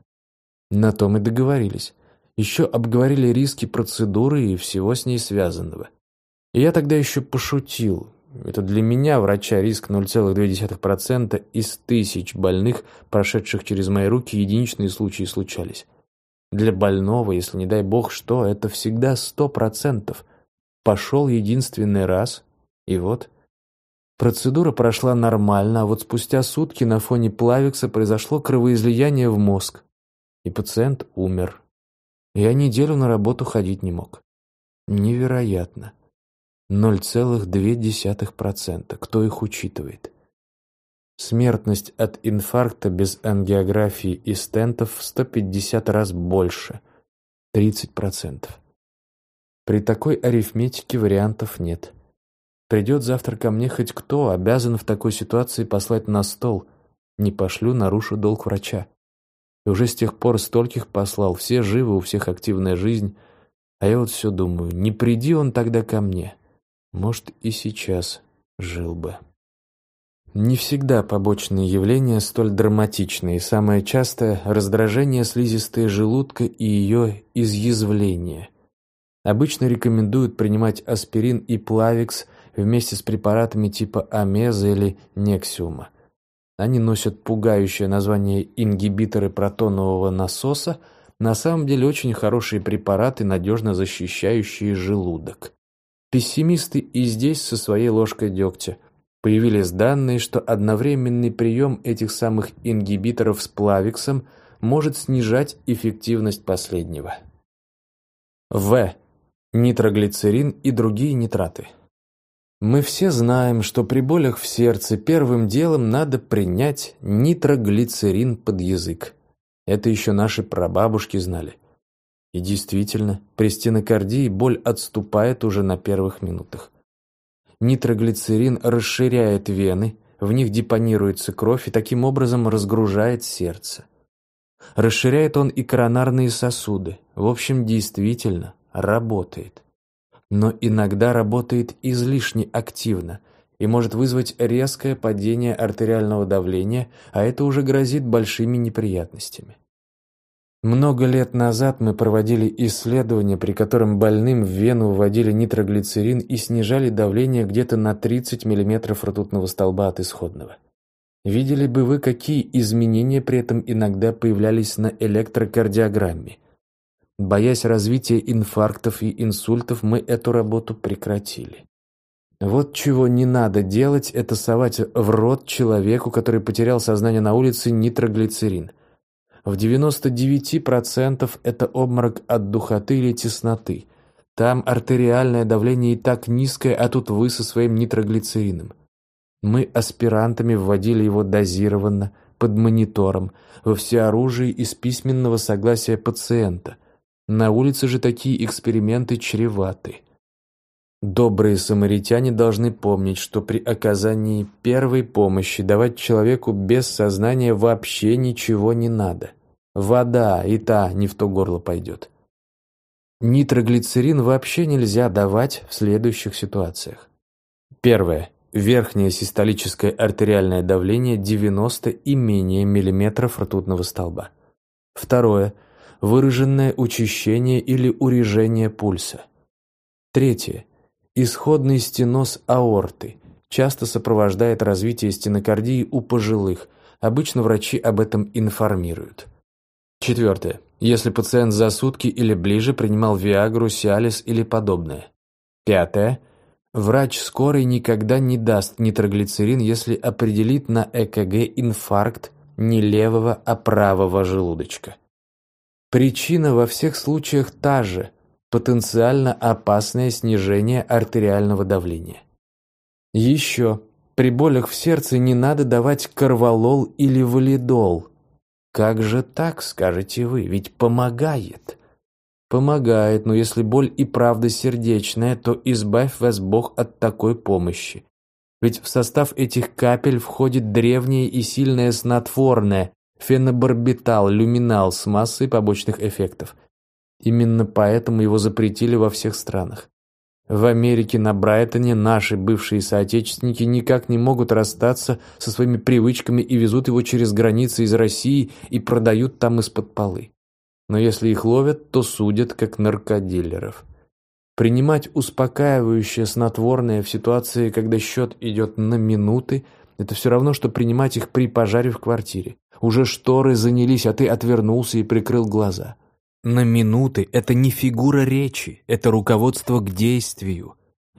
Speaker 1: На том и договорились. Еще обговорили риски процедуры и всего с ней связанного. И я тогда еще пошутил. Это для меня, врача, риск 0,2% из тысяч больных, прошедших через мои руки, единичные случаи случались. Для больного, если не дай бог что, это всегда 100%. Пошел единственный раз, и вот... Процедура прошла нормально, а вот спустя сутки на фоне плавикса произошло кровоизлияние в мозг, и пациент умер. Я неделю на работу ходить не мог. Невероятно. 0,2%. Кто их учитывает? Смертность от инфаркта без ангиографии и стентов в 150 раз больше. 30%. При такой арифметике вариантов нет. Придет завтра ко мне хоть кто, обязан в такой ситуации послать на стол. Не пошлю, нарушу долг врача. И уже с тех пор стольких послал, все живы, у всех активная жизнь. А я вот все думаю, не приди он тогда ко мне. Может, и сейчас жил бы. Не всегда побочные явления столь драматичны, и самое частое – раздражение слизистой желудка и ее изъязвление. Обычно рекомендуют принимать аспирин и плавикс вместе с препаратами типа амеза или нексиума. Они носят пугающее название ингибиторы протонового насоса, на самом деле очень хорошие препараты, надежно защищающие желудок. Пессимисты и здесь со своей ложкой дегтя. Появились данные, что одновременный прием этих самых ингибиторов с плавиксом может снижать эффективность последнего. В. Нитроглицерин и другие нитраты. Мы все знаем, что при болях в сердце первым делом надо принять нитроглицерин под язык. Это еще наши прабабушки знали. И действительно, при стенокардии боль отступает уже на первых минутах. Нитроглицерин расширяет вены, в них депонируется кровь и таким образом разгружает сердце. Расширяет он и коронарные сосуды. В общем, действительно, работает но иногда работает излишне активно и может вызвать резкое падение артериального давления, а это уже грозит большими неприятностями. Много лет назад мы проводили исследование, при котором больным в вену вводили нитроглицерин и снижали давление где-то на 30 мм ртутного столба от исходного. Видели бы вы, какие изменения при этом иногда появлялись на электрокардиограмме – Боясь развития инфарктов и инсультов, мы эту работу прекратили. Вот чего не надо делать, это совать в рот человеку, который потерял сознание на улице, нитроглицерин. В 99% это обморок от духоты или тесноты. Там артериальное давление и так низкое, а тут вы со своим нитроглицерином. Мы аспирантами вводили его дозированно, под монитором, во всеоружии из письменного согласия пациента – на улице же такие эксперименты чреваты. Добрые самаритяне должны помнить, что при оказании первой помощи давать человеку без сознания вообще ничего не надо. Вода и та не в то горло пойдет. Нитроглицерин вообще нельзя давать в следующих ситуациях. Первое. Верхнее систолическое артериальное давление 90 и менее миллиметров ртутного столба. Второе выраженное учащение или урежение пульса. Третье. Исходный стеноз аорты часто сопровождает развитие стенокардии у пожилых. Обычно врачи об этом информируют. Четвертое. Если пациент за сутки или ближе принимал Виагру, Сиалис или подобное. Пятое. Врач скорой никогда не даст нитроглицерин, если определит на ЭКГ инфаркт не левого, а правого желудочка. Причина во всех случаях та же – потенциально опасное снижение артериального давления. Еще, при болях в сердце не надо давать карвалол или валидол. Как же так, скажете вы, ведь помогает. Помогает, но если боль и правда сердечная, то избавь вас Бог от такой помощи. Ведь в состав этих капель входит древнее и сильное снотворное, фенобарбитал, люминал с массой побочных эффектов. Именно поэтому его запретили во всех странах. В Америке на Брайтоне наши бывшие соотечественники никак не могут расстаться со своими привычками и везут его через границы из России и продают там из-под полы. Но если их ловят, то судят как наркодилеров. Принимать успокаивающее снотворное в ситуации, когда счет идет на минуты, это все равно, что принимать их при пожаре в квартире. Уже шторы занялись, а ты отвернулся и прикрыл глаза. На минуты это не фигура речи, это руководство к действию.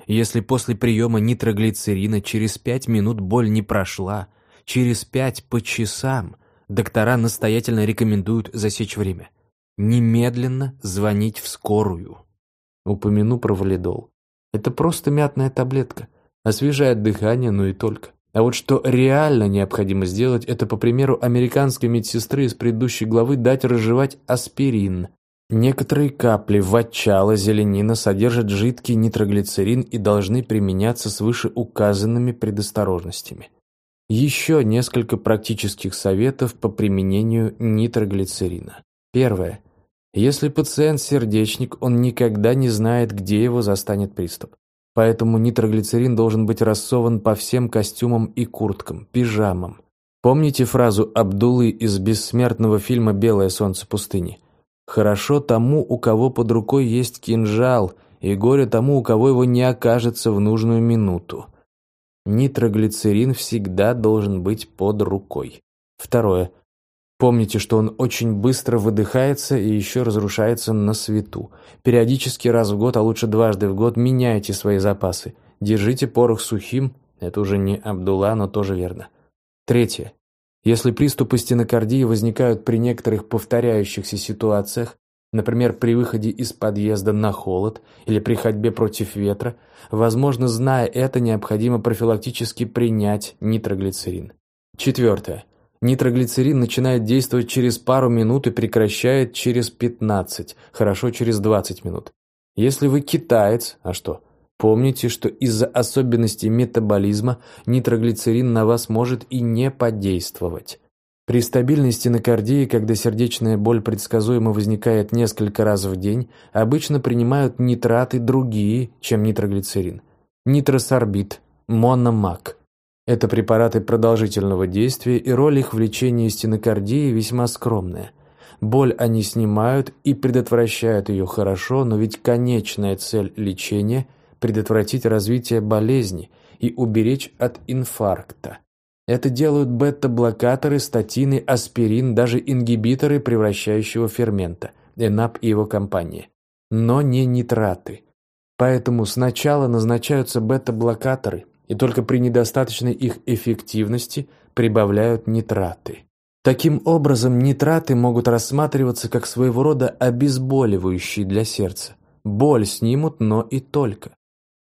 Speaker 1: Если после приема нитроглицерина через пять минут боль не прошла, через пять по часам, доктора настоятельно рекомендуют засечь время. Немедленно звонить в скорую. Упомяну про валидол. Это просто мятная таблетка. Освежает дыхание, но и только. А вот что реально необходимо сделать, это, по примеру американской медсестры из предыдущей главы, дать разжевать аспирин. Некоторые капли ватчала зеленина содержат жидкий нитроглицерин и должны применяться с вышеуказанными предосторожностями. Еще несколько практических советов по применению нитроглицерина. Первое. Если пациент сердечник, он никогда не знает, где его застанет приступ. Поэтому нитроглицерин должен быть рассован по всем костюмам и курткам, пижамам. Помните фразу Абдулы из бессмертного фильма «Белое солнце пустыни»? «Хорошо тому, у кого под рукой есть кинжал, и горе тому, у кого его не окажется в нужную минуту». Нитроглицерин всегда должен быть под рукой. Второе. Помните, что он очень быстро выдыхается и еще разрушается на свету. Периодически раз в год, а лучше дважды в год, меняйте свои запасы. Держите порох сухим, это уже не Абдулла, но тоже верно. Третье. Если приступы стенокардии возникают при некоторых повторяющихся ситуациях, например, при выходе из подъезда на холод или при ходьбе против ветра, возможно, зная это, необходимо профилактически принять нитроглицерин. Четвертое. Нитроглицерин начинает действовать через пару минут и прекращает через 15, хорошо через 20 минут. Если вы китаец, а что? Помните, что из-за особенностей метаболизма нитроглицерин на вас может и не подействовать. При стабильной стенокардии, когда сердечная боль предсказуемо возникает несколько раз в день, обычно принимают нитраты другие, чем нитроглицерин. Нитросорбит, мономак – это препараты продолжительного действия, и роль их в лечении стенокардии весьма скромная. Боль они снимают и предотвращают ее хорошо, но ведь конечная цель лечения – предотвратить развитие болезни и уберечь от инфаркта. Это делают бета-блокаторы, статины, аспирин, даже ингибиторы превращающего фермента, ЭНАП и его компания. Но не нитраты. Поэтому сначала назначаются бета-блокаторы, и только при недостаточной их эффективности прибавляют нитраты. Таким образом, нитраты могут рассматриваться как своего рода обезболивающие для сердца. Боль снимут, но и только.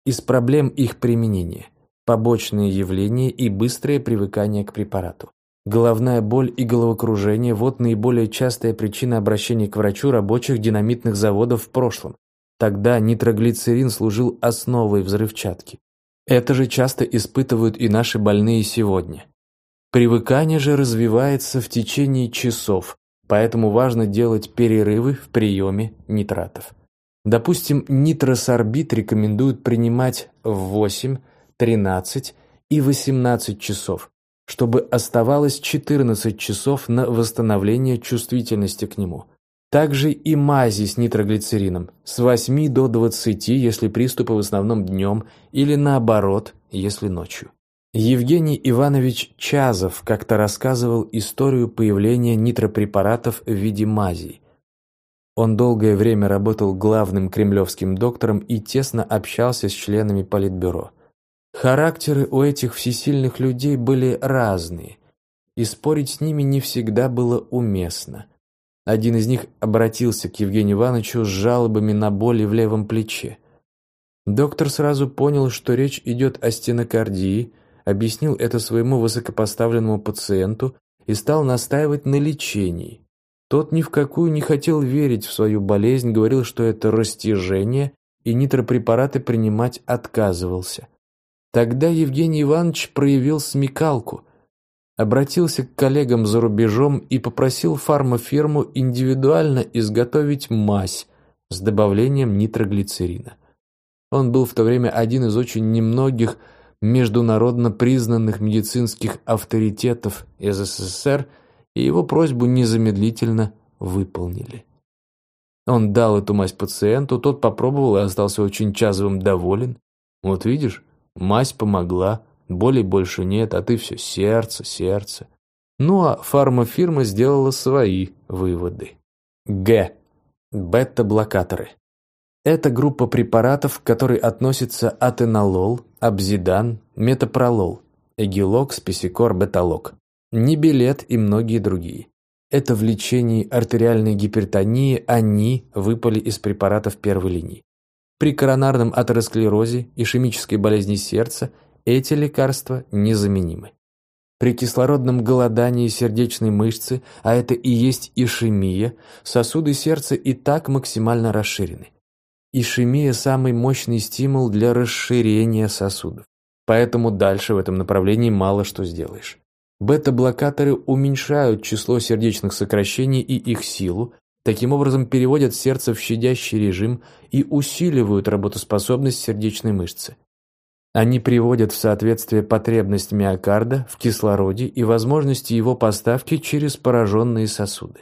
Speaker 1: Из проблем их применения – побочные явления и быстрое привыкание к препарату. Головная боль и головокружение – вот наиболее частая причина обращения к врачу рабочих динамитных заводов в прошлом. Тогда нитроглицерин служил основой взрывчатки. Это же часто испытывают и наши больные сегодня. Привыкание же развивается в течение часов, поэтому важно делать перерывы в приеме нитратов. Допустим, нитросорбит рекомендуют принимать в 8, 13 и 18 часов, чтобы оставалось 14 часов на восстановление чувствительности к нему – также и мази с нитроглицерином с 8 до 20, если приступы в основном днем, или наоборот, если ночью. Евгений Иванович Чазов как-то рассказывал историю появления нитропрепаратов в виде мазей. Он долгое время работал главным кремлевским доктором и тесно общался с членами Политбюро. Характеры у этих всесильных людей были разные, и спорить с ними не всегда было уместно – один из них обратился к Евгению Ивановичу с жалобами на боли в левом плече. Доктор сразу понял, что речь идет о стенокардии, объяснил это своему высокопоставленному пациенту и стал настаивать на лечении. Тот ни в какую не хотел верить в свою болезнь, говорил, что это растяжение, и нитропрепараты принимать отказывался. Тогда Евгений Иванович проявил смекалку – обратился к коллегам за рубежом и попросил фармафирму индивидуально изготовить мазь с добавлением нитроглицерина. Он был в то время один из очень немногих международно признанных медицинских авторитетов из СССР, и его просьбу незамедлительно выполнили. Он дал эту мазь пациенту, тот попробовал и остался очень чазовым доволен. Вот видишь, мазь помогла, Боли больше нет, а ты все сердце, сердце. Ну а фармафирма сделала свои выводы. Г. Бета-блокаторы. Это группа препаратов, к которой относятся атенолол, абзидан, метапролол, эгилок, спесикор, беталок, нибилет и многие другие. Это в лечении артериальной гипертонии они выпали из препаратов первой линии. При коронарном атеросклерозе, ишемической болезни сердца эти лекарства незаменимы. При кислородном голодании сердечной мышцы, а это и есть ишемия, сосуды сердца и так максимально расширены. Ишемия – самый мощный стимул для расширения сосудов. Поэтому дальше в этом направлении мало что сделаешь. Бета-блокаторы уменьшают число сердечных сокращений и их силу, таким образом переводят сердце в щадящий режим и усиливают работоспособность сердечной мышцы. Они приводят в соответствие потребность миокарда в кислороде и возможности его поставки через пораженные сосуды.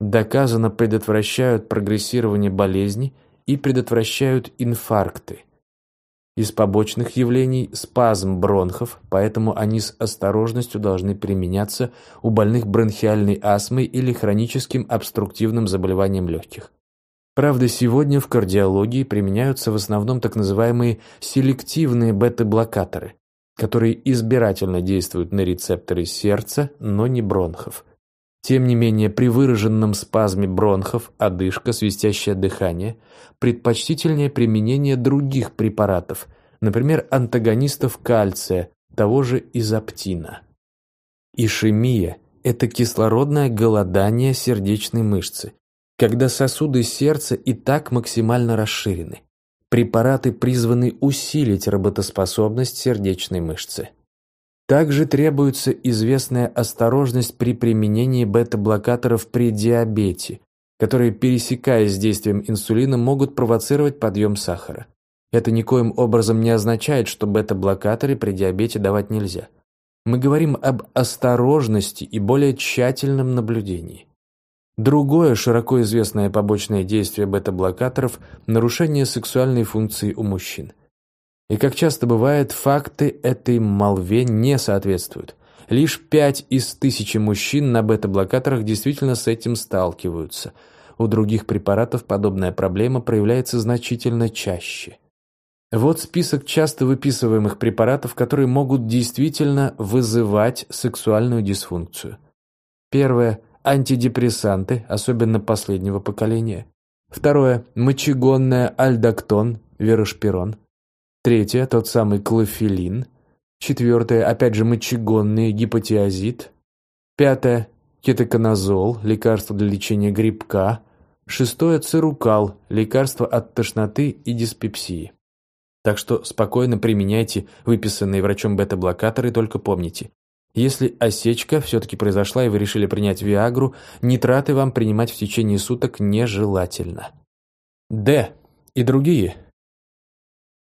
Speaker 1: Доказано предотвращают прогрессирование болезни и предотвращают инфаркты. Из побочных явлений – спазм бронхов, поэтому они с осторожностью должны применяться у больных бронхиальной астмой или хроническим обструктивным заболеванием легких. Правда, сегодня в кардиологии применяются в основном так называемые селективные бета-блокаторы, которые избирательно действуют на рецепторы сердца, но не бронхов. Тем не менее, при выраженном спазме бронхов, одышка, свистящее дыхание, предпочтительнее применение других препаратов, например, антагонистов кальция, того же изоптина. Ишемия – это кислородное голодание сердечной мышцы, когда сосуды сердца и так максимально расширены. Препараты призваны усилить работоспособность сердечной мышцы. Также требуется известная осторожность при применении бета-блокаторов при диабете, которые, пересекаясь с действием инсулина, могут провоцировать подъем сахара. Это никоим образом не означает, что бета-блокаторы при диабете давать нельзя. Мы говорим об осторожности и более тщательном наблюдении. Другое широко известное побочное действие бета-блокаторов – нарушение сексуальной функции у мужчин – и, как часто бывает, факты этой молве не соответствуют. Лишь пять из тысячи мужчин на бета-блокаторах действительно с этим сталкиваются. У других препаратов подобная проблема проявляется значительно чаще. Вот список часто выписываемых препаратов, которые могут действительно вызывать сексуальную дисфункцию. Первое – антидепрессанты, особенно последнего поколения. Второе – мочегонное альдактон, верошпирон. Третье – тот самый клофелин. Четвертое – опять же мочегонный гипотиазид. Пятое – кетоконазол, лекарство для лечения грибка. Шестое – цирукал, лекарство от тошноты и диспепсии. Так что спокойно применяйте выписанные врачом бета-блокаторы, только помните. Если осечка все-таки произошла и вы решили принять Виагру, нитраты вам принимать в течение суток нежелательно. Д. И другие –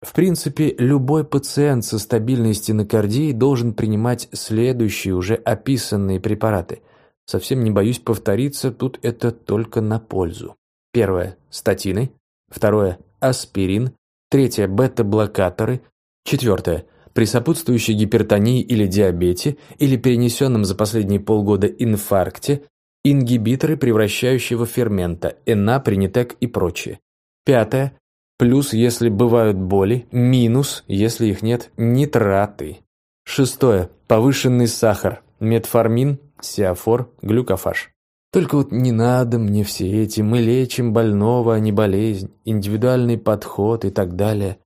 Speaker 1: в принципе, любой пациент со стабильной стенокардией должен принимать следующие уже описанные препараты. Совсем не боюсь повториться, тут это только на пользу. Первое – статины. Второе – аспирин. Третье – бета-блокаторы. Четвертое – при сопутствующей гипертонии или диабете, или перенесенном за последние полгода инфаркте, ингибиторы превращающего фермента, ЭНА, Принитек и прочее. Пятое Плюс, если бывают боли. Минус, если их нет, нитраты. Шестое. Повышенный сахар. Метформин, сиафор, глюкофаж. Только вот не надо мне все эти «мы лечим больного, а не болезнь», индивидуальный подход и так далее.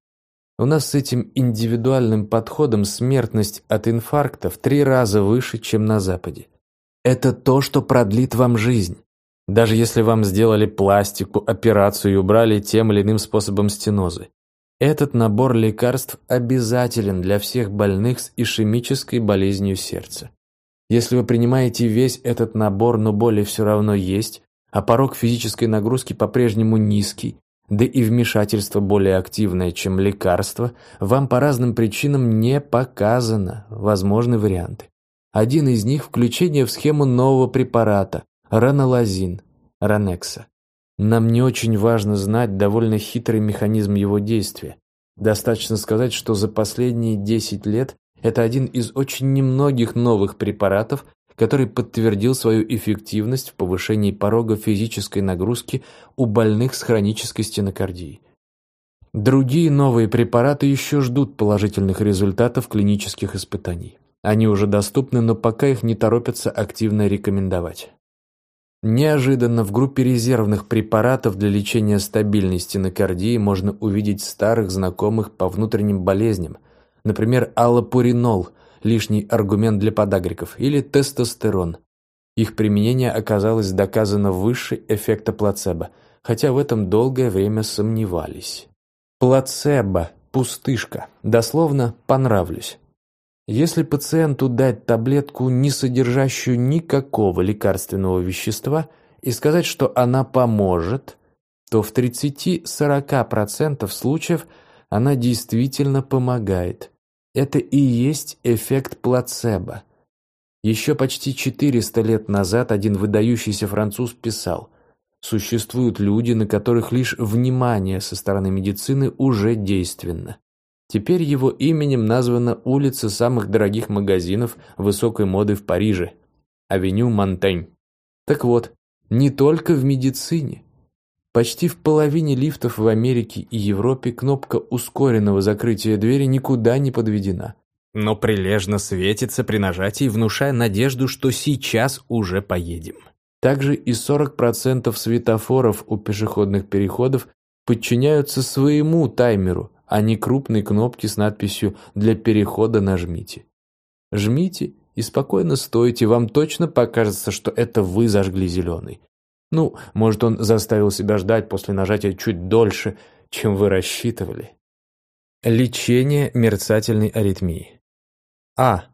Speaker 1: У нас с этим индивидуальным подходом смертность от инфаркта в три раза выше, чем на Западе. Это то, что продлит вам жизнь. Даже если вам сделали пластику, операцию и убрали тем или иным способом стенозы. Этот набор лекарств обязателен для всех больных с ишемической болезнью сердца. Если вы принимаете весь этот набор, но боли все равно есть, а порог физической нагрузки по-прежнему низкий, да и вмешательство более активное, чем лекарство, вам по разным причинам не показано возможны варианты. Один из них – включение в схему нового препарата, Ранолазин, Ранекса. Нам не очень важно знать довольно хитрый механизм его действия. Достаточно сказать, что за последние 10 лет это один из очень немногих новых препаратов, который подтвердил свою эффективность в повышении порога физической нагрузки у больных с хронической стенокардией. Другие новые препараты еще ждут положительных результатов клинических испытаний. Они уже доступны, но пока их не торопятся активно рекомендовать. Неожиданно в группе резервных препаратов для лечения стабильной стенокардии можно увидеть старых знакомых по внутренним болезням, например, аллопуринол, лишний аргумент для подагриков, или тестостерон. Их применение оказалось доказано выше эффекта плацебо, хотя в этом долгое время сомневались. Плацебо – пустышка, дословно «понравлюсь». Если пациенту дать таблетку, не содержащую никакого лекарственного вещества, и сказать, что она поможет, то в 30-40% случаев она действительно помогает. Это и есть эффект плацебо. Еще почти 400 лет назад один выдающийся француз писал «Существуют люди, на которых лишь внимание со стороны медицины уже действенно. Теперь его именем названа улица самых дорогих магазинов высокой моды в Париже – Авеню Монтень. Так вот, не только в медицине. Почти в половине лифтов в Америке и Европе кнопка ускоренного закрытия двери никуда не подведена, но прилежно светится при нажатии, внушая надежду, что сейчас уже поедем. Также и 40% светофоров у пешеходных переходов подчиняются своему таймеру – а не крупной кнопки с надписью «Для перехода нажмите». Жмите и спокойно стойте, вам точно покажется, что это вы зажгли зеленый. Ну, может, он заставил себя ждать после нажатия чуть дольше, чем вы рассчитывали. Лечение мерцательной аритмии. А.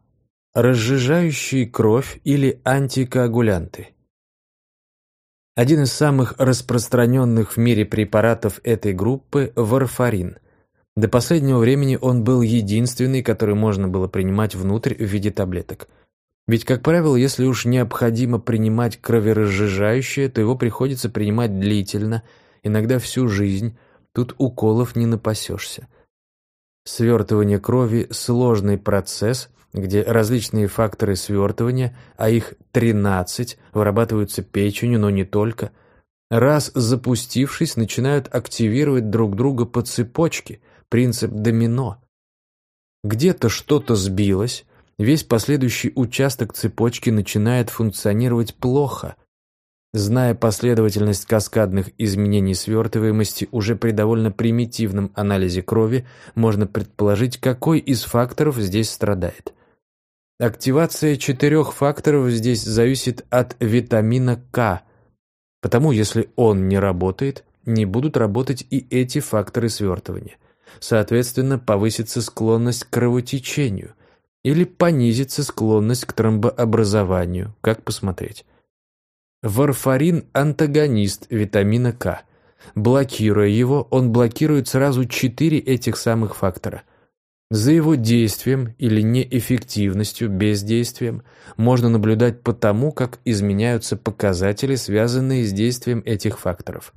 Speaker 1: Разжижающие кровь или антикоагулянты. Один из самых распространенных в мире препаратов этой группы – варфарин, до последнего времени он был единственный, который можно было принимать внутрь в виде таблеток. Ведь, как правило, если уж необходимо принимать кроверазжижающее, то его приходится принимать длительно, иногда всю жизнь, тут уколов не напасешься. Свертывание крови – сложный процесс, где различные факторы свертывания, а их 13, вырабатываются печенью, но не только, раз запустившись, начинают активировать друг друга по цепочке – принцип домино. Где-то что-то сбилось, весь последующий участок цепочки начинает функционировать плохо. Зная последовательность каскадных изменений свертываемости уже при довольно примитивном анализе крови, можно предположить, какой из факторов здесь страдает. Активация четырех факторов здесь зависит от витамина К, потому если он не работает, не будут работать и эти факторы свертывания. Соответственно, повысится склонность к кровотечению или понизится склонность к тромбообразованию, как посмотреть. Варфарин – антагонист витамина К. Блокируя его, он блокирует сразу четыре этих самых фактора. За его действием или неэффективностью, бездействием, можно наблюдать по тому, как изменяются показатели, связанные с действием этих факторов.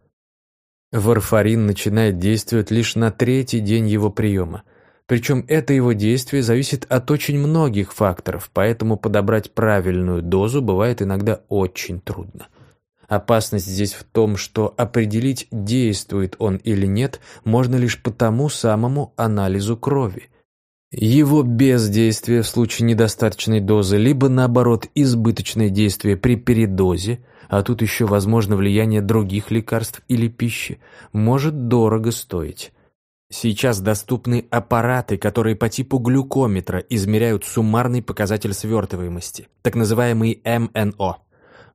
Speaker 1: Варфарин начинает действовать лишь на третий день его приема. Причем это его действие зависит от очень многих факторов, поэтому подобрать правильную дозу бывает иногда очень трудно. Опасность здесь в том, что определить, действует он или нет, можно лишь по тому самому анализу крови. Его бездействие в случае недостаточной дозы, либо наоборот избыточное действие при передозе – а тут еще возможно влияние других лекарств или пищи, может дорого стоить. Сейчас доступны аппараты, которые по типу глюкометра измеряют суммарный показатель свертываемости, так называемый МНО.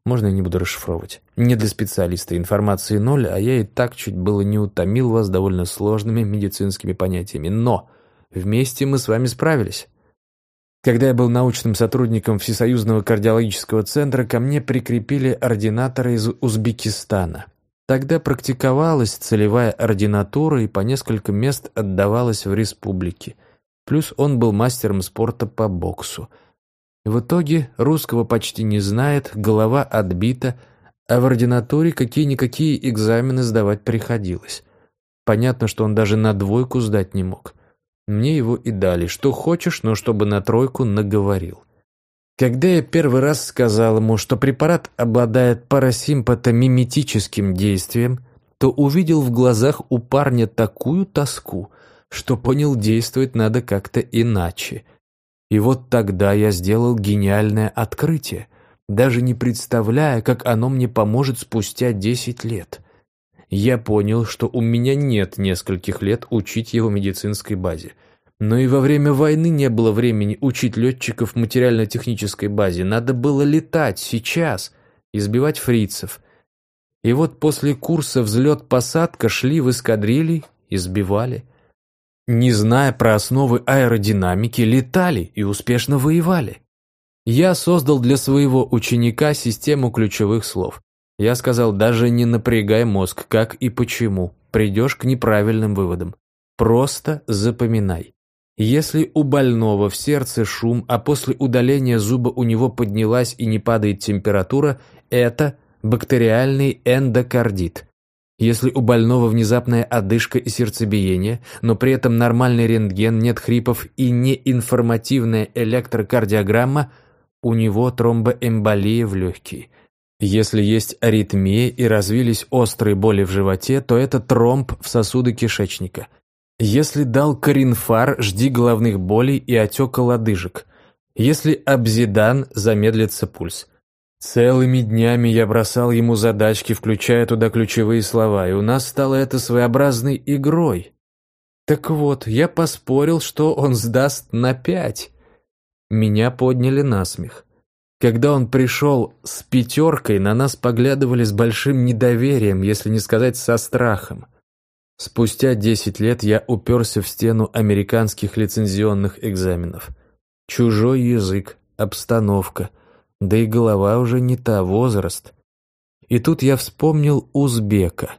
Speaker 1: Можно я не буду расшифровывать? Не для специалиста информации ноль, а я и так чуть было не утомил вас довольно сложными медицинскими понятиями. Но вместе мы с вами справились. Когда я был научным сотрудником Всесоюзного кардиологического центра, ко мне прикрепили ординатора из Узбекистана. Тогда практиковалась целевая ординатура и по несколько мест отдавалась в республике. Плюс он был мастером спорта по боксу. В итоге русского почти не знает, голова отбита, а в ординатуре какие-никакие экзамены сдавать приходилось. Понятно, что он даже на двойку сдать не мог. Мне его и дали, что хочешь, но чтобы на тройку наговорил. Когда я первый раз сказал ему, что препарат обладает парасимпатомиметическим действием, то увидел в глазах у парня такую тоску, что понял, действовать надо как-то иначе. И вот тогда я сделал гениальное открытие. даже не представляя, как оно мне поможет спустя десять лет. Я понял, что у меня нет нескольких лет учить его медицинской базе. Но и во время войны не было времени учить летчиков материально-технической базе. Надо было летать сейчас, избивать фрицев. И вот после курса взлет-посадка шли в эскадрильи и сбивали. Не зная про основы аэродинамики, летали и успешно воевали. Я создал для своего ученика систему ключевых слов. Я сказал, даже не напрягай мозг, как и почему. Придешь к неправильным выводам. Просто запоминай. Если у больного в сердце шум, а после удаления зуба у него поднялась и не падает температура, это бактериальный эндокардит. Если у больного внезапная одышка и сердцебиение, но при этом нормальный рентген, нет хрипов и неинформативная электрокардиограмма – у него тромбоэмболия в легкие. Если есть аритмия и развились острые боли в животе, то это тромб в сосуды кишечника. Если дал коринфар, жди головных болей и отека лодыжек. Если обзидан, замедлится пульс. Целыми днями я бросал ему задачки, включая туда ключевые слова, и у нас стало это своеобразной игрой. Так вот, я поспорил, что он сдаст на пять. Меня подняли на смех. Когда он пришел с пятеркой, на нас поглядывали с большим недоверием, если не сказать со страхом. Спустя десять лет я уперся в стену американских лицензионных экзаменов. Чужой язык, обстановка, да и голова уже не та, возраст. И тут я вспомнил узбека.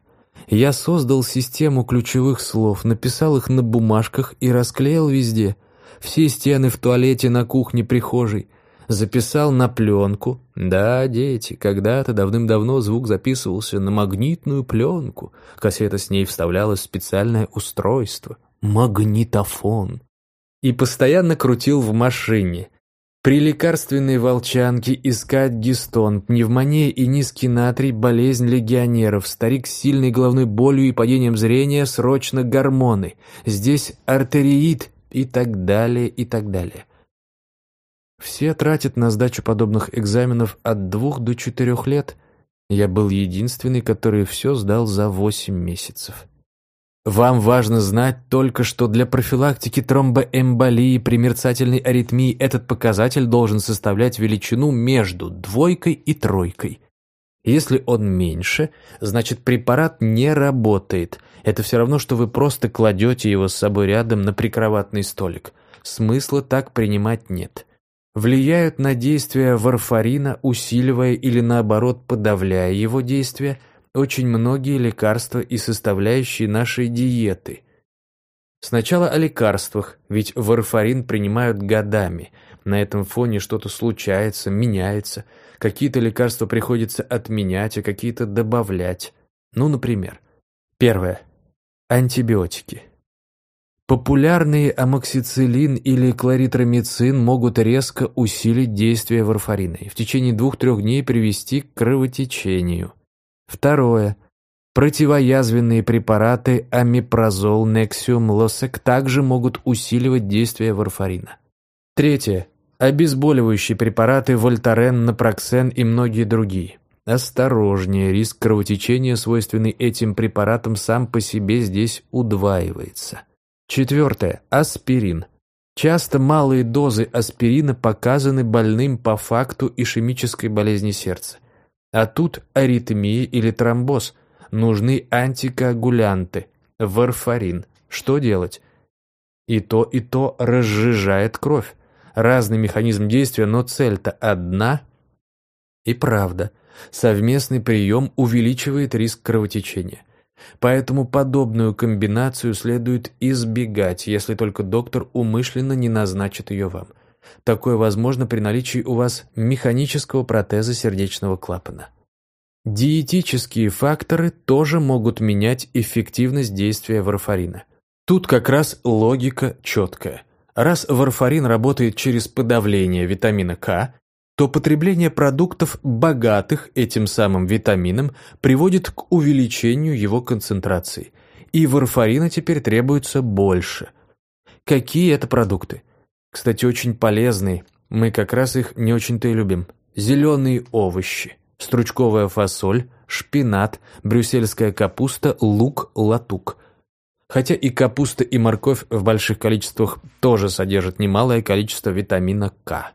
Speaker 1: Я создал систему ключевых слов, написал их на бумажках и расклеил везде – все стены в туалете, на кухне, прихожей. Записал на пленку. Да, дети, когда-то давным-давно звук записывался на магнитную пленку. Кассета с ней вставлялась в специальное устройство. Магнитофон. И постоянно крутил в машине. При лекарственной волчанке искать гистон, пневмония и низкий натрий, болезнь легионеров, старик с сильной головной болью и падением зрения, срочно гормоны. Здесь артериит и так далее, и так далее. Все тратят на сдачу подобных экзаменов от двух до четырех лет. Я был единственный, который все сдал за восемь месяцев. Вам важно знать только, что для профилактики тромбоэмболии при мерцательной аритмии этот показатель должен составлять величину между двойкой и тройкой. Если он меньше, значит препарат не работает. Это все равно, что вы просто кладете его с собой рядом на прикроватный столик. Смысла так принимать нет. Влияют на действие варфарина, усиливая или наоборот подавляя его действие, очень многие лекарства и составляющие нашей диеты. Сначала о лекарствах, ведь варфарин принимают годами. На этом фоне что-то случается, меняется – Какие-то лекарства приходится отменять, а какие-то добавлять. Ну, например. Первое. Антибиотики. Популярные амоксициллин или кларитромицин могут резко усилить действие варфарина и в течение двух-трех дней привести к кровотечению. Второе. Противоязвенные препараты амипрозол, нексиум, лосек также могут усиливать действие варфарина. Третье. Обезболивающие препараты Вольтарен, Напроксен и многие другие. Осторожнее, риск кровотечения, свойственный этим препаратам, сам по себе здесь удваивается. Четвертое. Аспирин. Часто малые дозы аспирина показаны больным по факту ишемической болезни сердца. А тут аритмия или тромбоз. Нужны антикоагулянты, варфарин. Что делать? И то, и то разжижает кровь разный механизм действия, но цель-то одна. И правда, совместный прием увеличивает риск кровотечения. Поэтому подобную комбинацию следует избегать, если только доктор умышленно не назначит ее вам. Такое возможно при наличии у вас механического протеза сердечного клапана. Диетические факторы тоже могут менять эффективность действия варфарина. Тут как раз логика четкая – Раз варфарин работает через подавление витамина К, то потребление продуктов, богатых этим самым витамином, приводит к увеличению его концентрации. И варфарина теперь требуется больше. Какие это продукты? Кстати, очень полезные. Мы как раз их не очень-то и любим. зеленые овощи, стручковая фасоль, шпинат, брюссельская капуста, лук, латук. Хотя и капуста, и морковь в больших количествах тоже содержат немалое количество витамина К.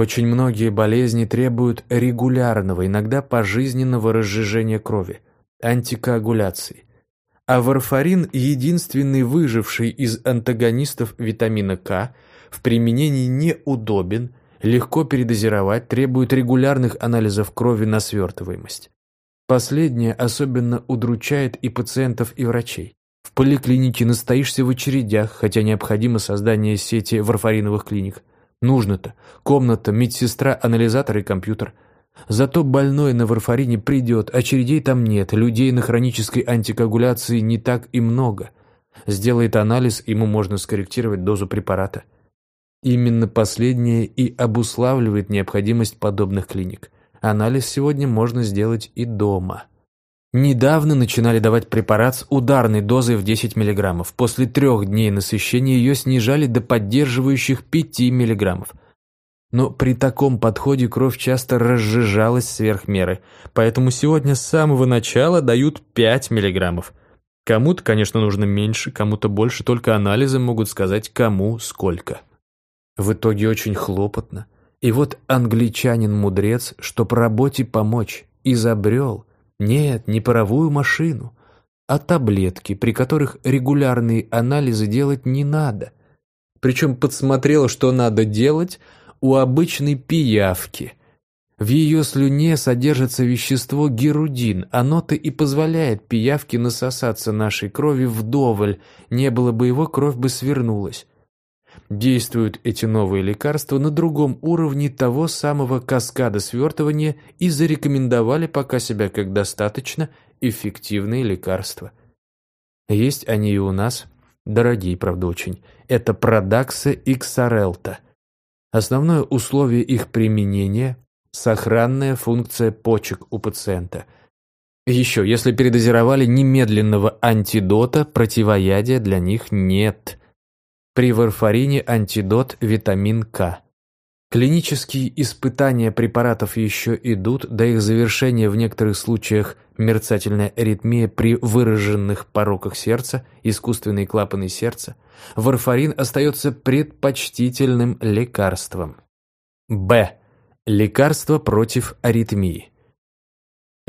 Speaker 1: Очень многие болезни требуют регулярного, иногда пожизненного разжижения крови, антикоагуляции. А варфарин, единственный выживший из антагонистов витамина К, в применении неудобен, легко передозировать, требует регулярных анализов крови на свертываемость. Последнее особенно удручает и пациентов, и врачей. В поликлинике настоишься в очередях, хотя необходимо создание сети варфариновых клиник. Нужно-то. Комната, медсестра, анализатор и компьютер. Зато больной на варфарине придет, очередей там нет, людей на хронической антикоагуляции не так и много. Сделает анализ, ему можно скорректировать дозу препарата. Именно последнее и обуславливает необходимость подобных клиник. Анализ сегодня можно сделать и дома. Недавно начинали давать препарат с ударной дозой в 10 мг. После трех дней насыщения ее снижали до поддерживающих 5 мг. Но при таком подходе кровь часто разжижалась сверх меры, поэтому сегодня с самого начала дают 5 мг. Кому-то, конечно, нужно меньше, кому-то больше, только анализы могут сказать, кому сколько. В итоге очень хлопотно. И вот англичанин-мудрец, чтоб работе помочь, изобрел, нет, не паровую машину, а таблетки, при которых регулярные анализы делать не надо. Причем подсмотрел, что надо делать у обычной пиявки. В ее слюне содержится вещество герудин, оно-то и позволяет пиявке насосаться нашей крови вдоволь, не было бы его, кровь бы свернулась. Действуют эти новые лекарства на другом уровне того самого каскада свертывания и зарекомендовали пока себя как достаточно эффективные лекарства. Есть они и у нас, дорогие, правда, очень. Это Продакса и Ксарелта. Основное условие их применения – сохранная функция почек у пациента. Еще, если передозировали немедленного антидота, противоядия для них нет – при варфарине антидот витамин К. Клинические испытания препаратов еще идут, до их завершения в некоторых случаях мерцательная аритмия при выраженных пороках сердца, искусственные клапаны сердца. Варфарин остается предпочтительным лекарством. Б. Лекарство против аритмии.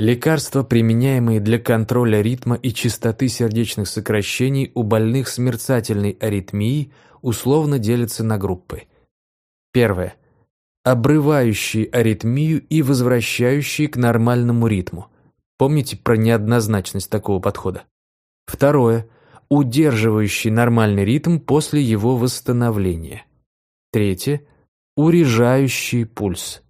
Speaker 1: Лекарства, применяемые для контроля ритма и частоты сердечных сокращений у больных с мерцательной аритмией, условно делятся на группы. Первое. Обрывающие аритмию и возвращающие к нормальному ритму. Помните про неоднозначность такого подхода. Второе. Удерживающий нормальный ритм после его восстановления. Третье. Урежающий пульс.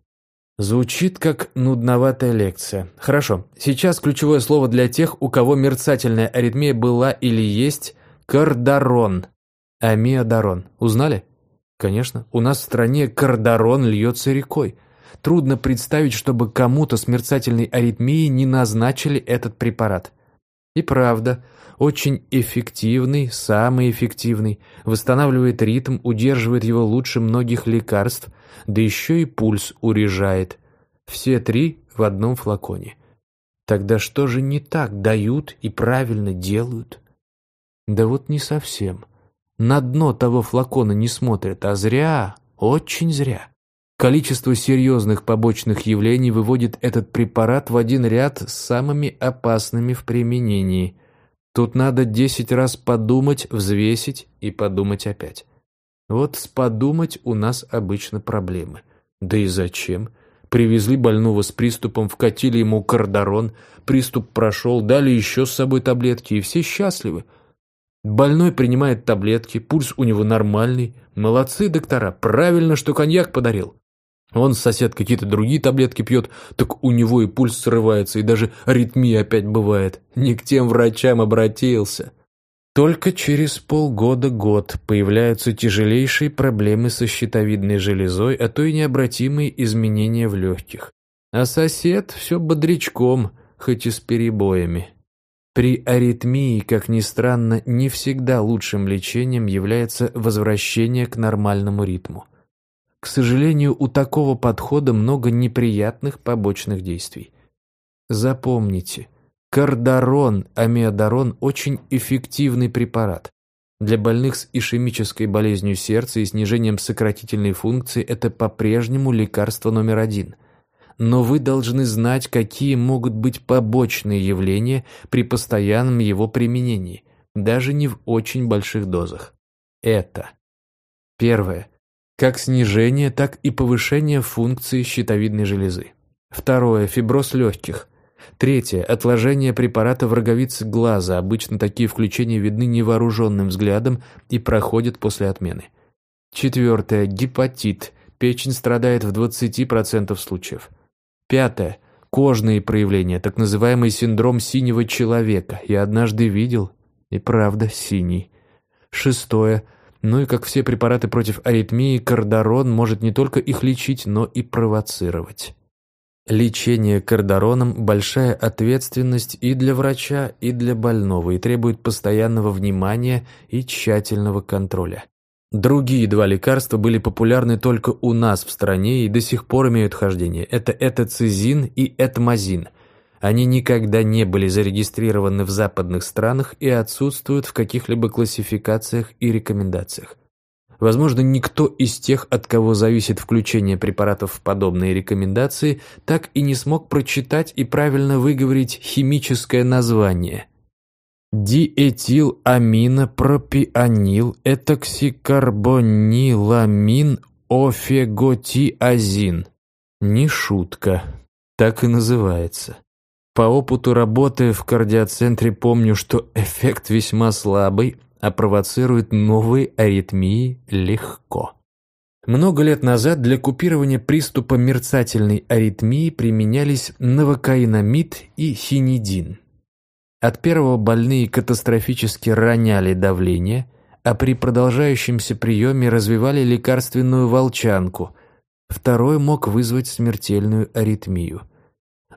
Speaker 1: Звучит как нудноватая лекция. Хорошо, сейчас ключевое слово для тех, у кого мерцательная аритмия была или есть – кардарон. Амиодарон. Узнали? Конечно, у нас в стране кардарон льется рекой. Трудно представить, чтобы кому-то с мерцательной аритмией не назначили этот препарат. И правда, очень эффективный, самый эффективный, восстанавливает ритм, удерживает его лучше многих лекарств – да еще и пульс урежает. Все три в одном флаконе. Тогда что же не так дают и правильно делают? Да вот не совсем. На дно того флакона не смотрят, а зря, очень зря. Количество серьезных побочных явлений выводит этот препарат в один ряд с самыми опасными в применении. Тут надо десять раз подумать, взвесить и подумать опять. Вот с подумать у нас обычно проблемы. Да и зачем? Привезли больного с приступом, вкатили ему кардарон, приступ прошел, дали еще с собой таблетки, и все счастливы. Больной принимает таблетки, пульс у него нормальный. Молодцы доктора, правильно, что коньяк подарил. Он сосед какие-то другие таблетки пьет, так у него и пульс срывается, и даже аритмия опять бывает. Не к тем врачам обратился. Только через полгода-год появляются тяжелейшие проблемы со щитовидной железой, а то и необратимые изменения в легких. А сосед все бодрячком, хоть и с перебоями. При аритмии, как ни странно, не всегда лучшим лечением является возвращение к нормальному ритму. К сожалению, у такого подхода много неприятных побочных действий. Запомните, кардарон, амиодарон – очень эффективный препарат. Для больных с ишемической болезнью сердца и снижением сократительной функции это по-прежнему лекарство номер один. Но вы должны знать, какие могут быть побочные явления при постоянном его применении, даже не в очень больших дозах. Это. Первое. Как снижение, так и повышение функции щитовидной железы. Второе. Фиброз легких. Третье. Отложение препарата в роговице глаза. Обычно такие включения видны невооруженным взглядом и проходят после отмены. Четвертое. Гепатит. Печень страдает в 20% случаев. Пятое. Кожные проявления, так называемый синдром синего человека. Я однажды видел, и правда синий. Шестое. Ну и как все препараты против аритмии, кардарон может не только их лечить, но и провоцировать. Лечение кардароном – большая ответственность и для врача, и для больного, и требует постоянного внимания и тщательного контроля. Другие два лекарства были популярны только у нас в стране и до сих пор имеют хождение. Это этоцизин и этмазин. Они никогда не были зарегистрированы в западных странах и отсутствуют в каких-либо классификациях и рекомендациях. Возможно, никто из тех, от кого зависит включение препаратов в подобные рекомендации, так и не смог прочитать и правильно выговорить химическое название. Диэтиламинопропионил. Не шутка. Так и называется. По опыту работы в кардиоцентре помню, что эффект весьма слабый, а провоцирует новые аритмии легко. Много лет назад для купирования приступа мерцательной аритмии применялись новокаинамид и хинидин. От первого больные катастрофически роняли давление, а при продолжающемся приеме развивали лекарственную волчанку. Второй мог вызвать смертельную аритмию.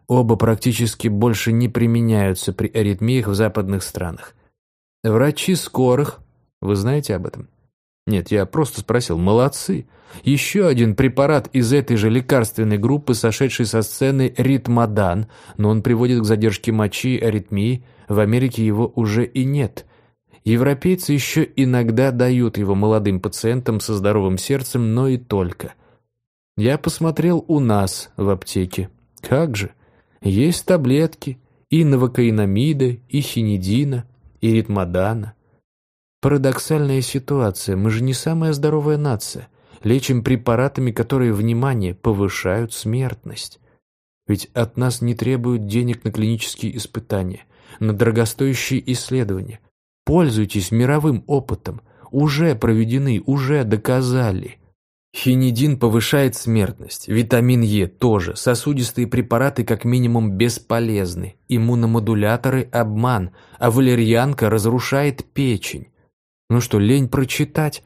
Speaker 1: Оба практически больше не применяются при аритмиях в западных странах. Врачи скорых, вы знаете об этом? Нет, я просто спросил, молодцы. Еще один препарат из этой же лекарственной группы, сошедший со сцены ритмодан, но он приводит к задержке мочи, аритмии. В Америке его уже и нет. Европейцы еще иногда дают его молодым пациентам со здоровым сердцем, но и только. Я посмотрел у нас в аптеке. Как же? Есть таблетки и новокаинамида, и хинидина, и ритмодана. Парадоксальная ситуация, мы же не самая здоровая нация. Лечим препаратами, которые, внимание, повышают смертность. Ведь от нас не требуют денег на клинические испытания, на дорогостоящие исследования. Пользуйтесь мировым опытом. Уже проведены, уже доказали. Хинидин повышает смертность, витамин Е тоже, сосудистые препараты как минимум бесполезны, иммуномодуляторы – обман, а валерьянка разрушает печень. Ну что, лень прочитать?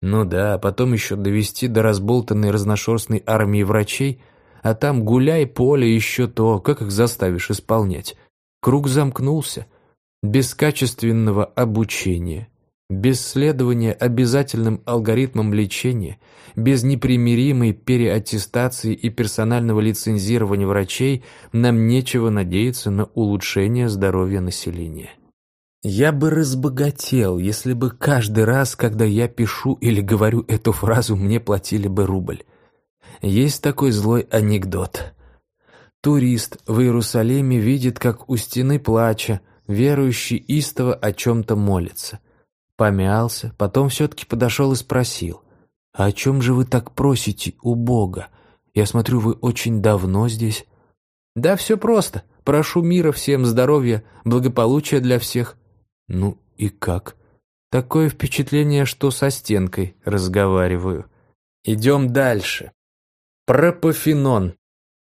Speaker 1: Ну да, потом еще довести до разболтанной разношерстной армии врачей, а там гуляй поле еще то, как их заставишь исполнять. Круг замкнулся. Без качественного обучения, без следования обязательным алгоритмам лечения, без непримиримой переаттестации и персонального лицензирования врачей нам нечего надеяться на улучшение здоровья населения. Я бы разбогател, если бы каждый раз, когда я пишу или говорю эту фразу, мне платили бы рубль. Есть такой злой анекдот. Турист в Иерусалиме видит, как у стены плача верующий истово о чем-то молится. Помялся, потом все-таки подошел и спросил, «А о чем же вы так просите у Бога? Я смотрю, вы очень давно здесь». «Да все просто. Прошу мира всем, здоровья, благополучия для всех». «Ну и как?» «Такое впечатление, что со стенкой разговариваю». Идем дальше. Пропофенон.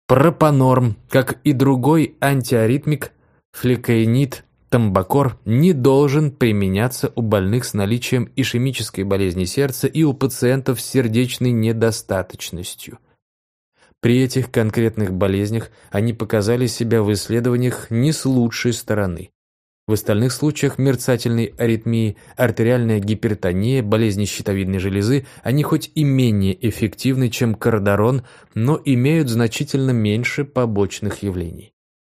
Speaker 1: Пропонорм, как и другой антиаритмик, флекаинид Тамбакор не должен применяться у больных с наличием ишемической болезни сердца и у пациентов с сердечной недостаточностью. При этих конкретных болезнях они показали себя в исследованиях не с лучшей стороны. В остальных случаях мерцательной аритмии, артериальная гипертония, болезни щитовидной железы, они хоть и менее эффективны, чем кардарон, но имеют значительно меньше побочных явлений.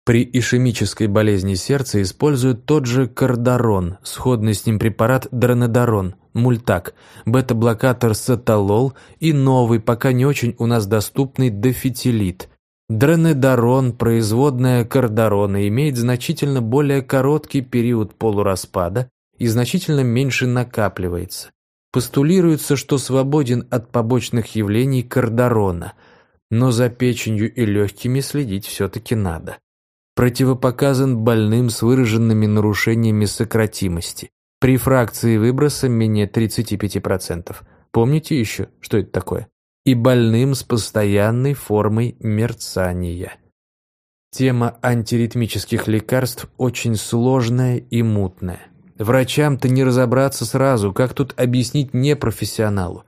Speaker 1: При ишемической болезни сердца используют тот же кардарон, сходный с ним препарат дронедарон, мультак, бета-блокатор саталол и новый, пока не очень у нас доступный дофитилит, Дренедарон, производная кардарона, имеет значительно более короткий период полураспада и значительно меньше накапливается. Постулируется, что свободен от побочных явлений кардарона, но за печенью и легкими следить все-таки надо. Противопоказан больным с выраженными нарушениями сократимости. При фракции выброса менее 35%. Помните еще, что это такое? и больным с постоянной формой мерцания. Тема антиритмических лекарств очень сложная и мутная. Врачам-то не разобраться сразу, как тут объяснить непрофессионалу.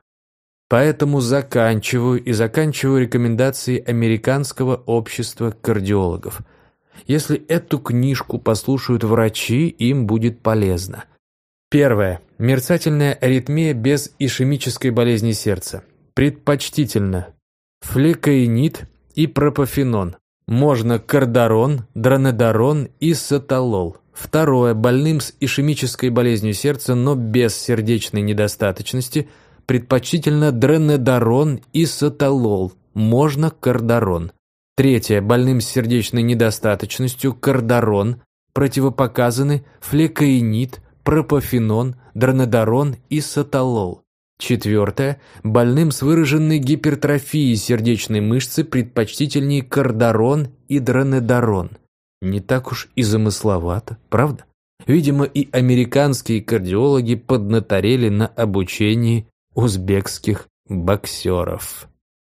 Speaker 1: Поэтому заканчиваю и заканчиваю рекомендации Американского общества кардиологов. Если эту книжку послушают врачи, им будет полезно. Первое. Мерцательная аритмия без ишемической болезни сердца. Предпочтительно флекаинид и пропофенон. Можно кардарон, дронедарон и саталол. Второе. Больным с ишемической болезнью сердца, но без сердечной недостаточности, предпочтительно дронедарон и саталол. Можно кардарон. Третье. Больным с сердечной недостаточностью, кардарон. Противопоказаны флекаинид, пропофенон, дронедарон и саталол. Четвертое. Больным с выраженной гипертрофией сердечной мышцы предпочтительнее кардарон и дронедарон. Не так уж и замысловато, правда? Видимо, и американские кардиологи поднаторели на обучении узбекских боксеров.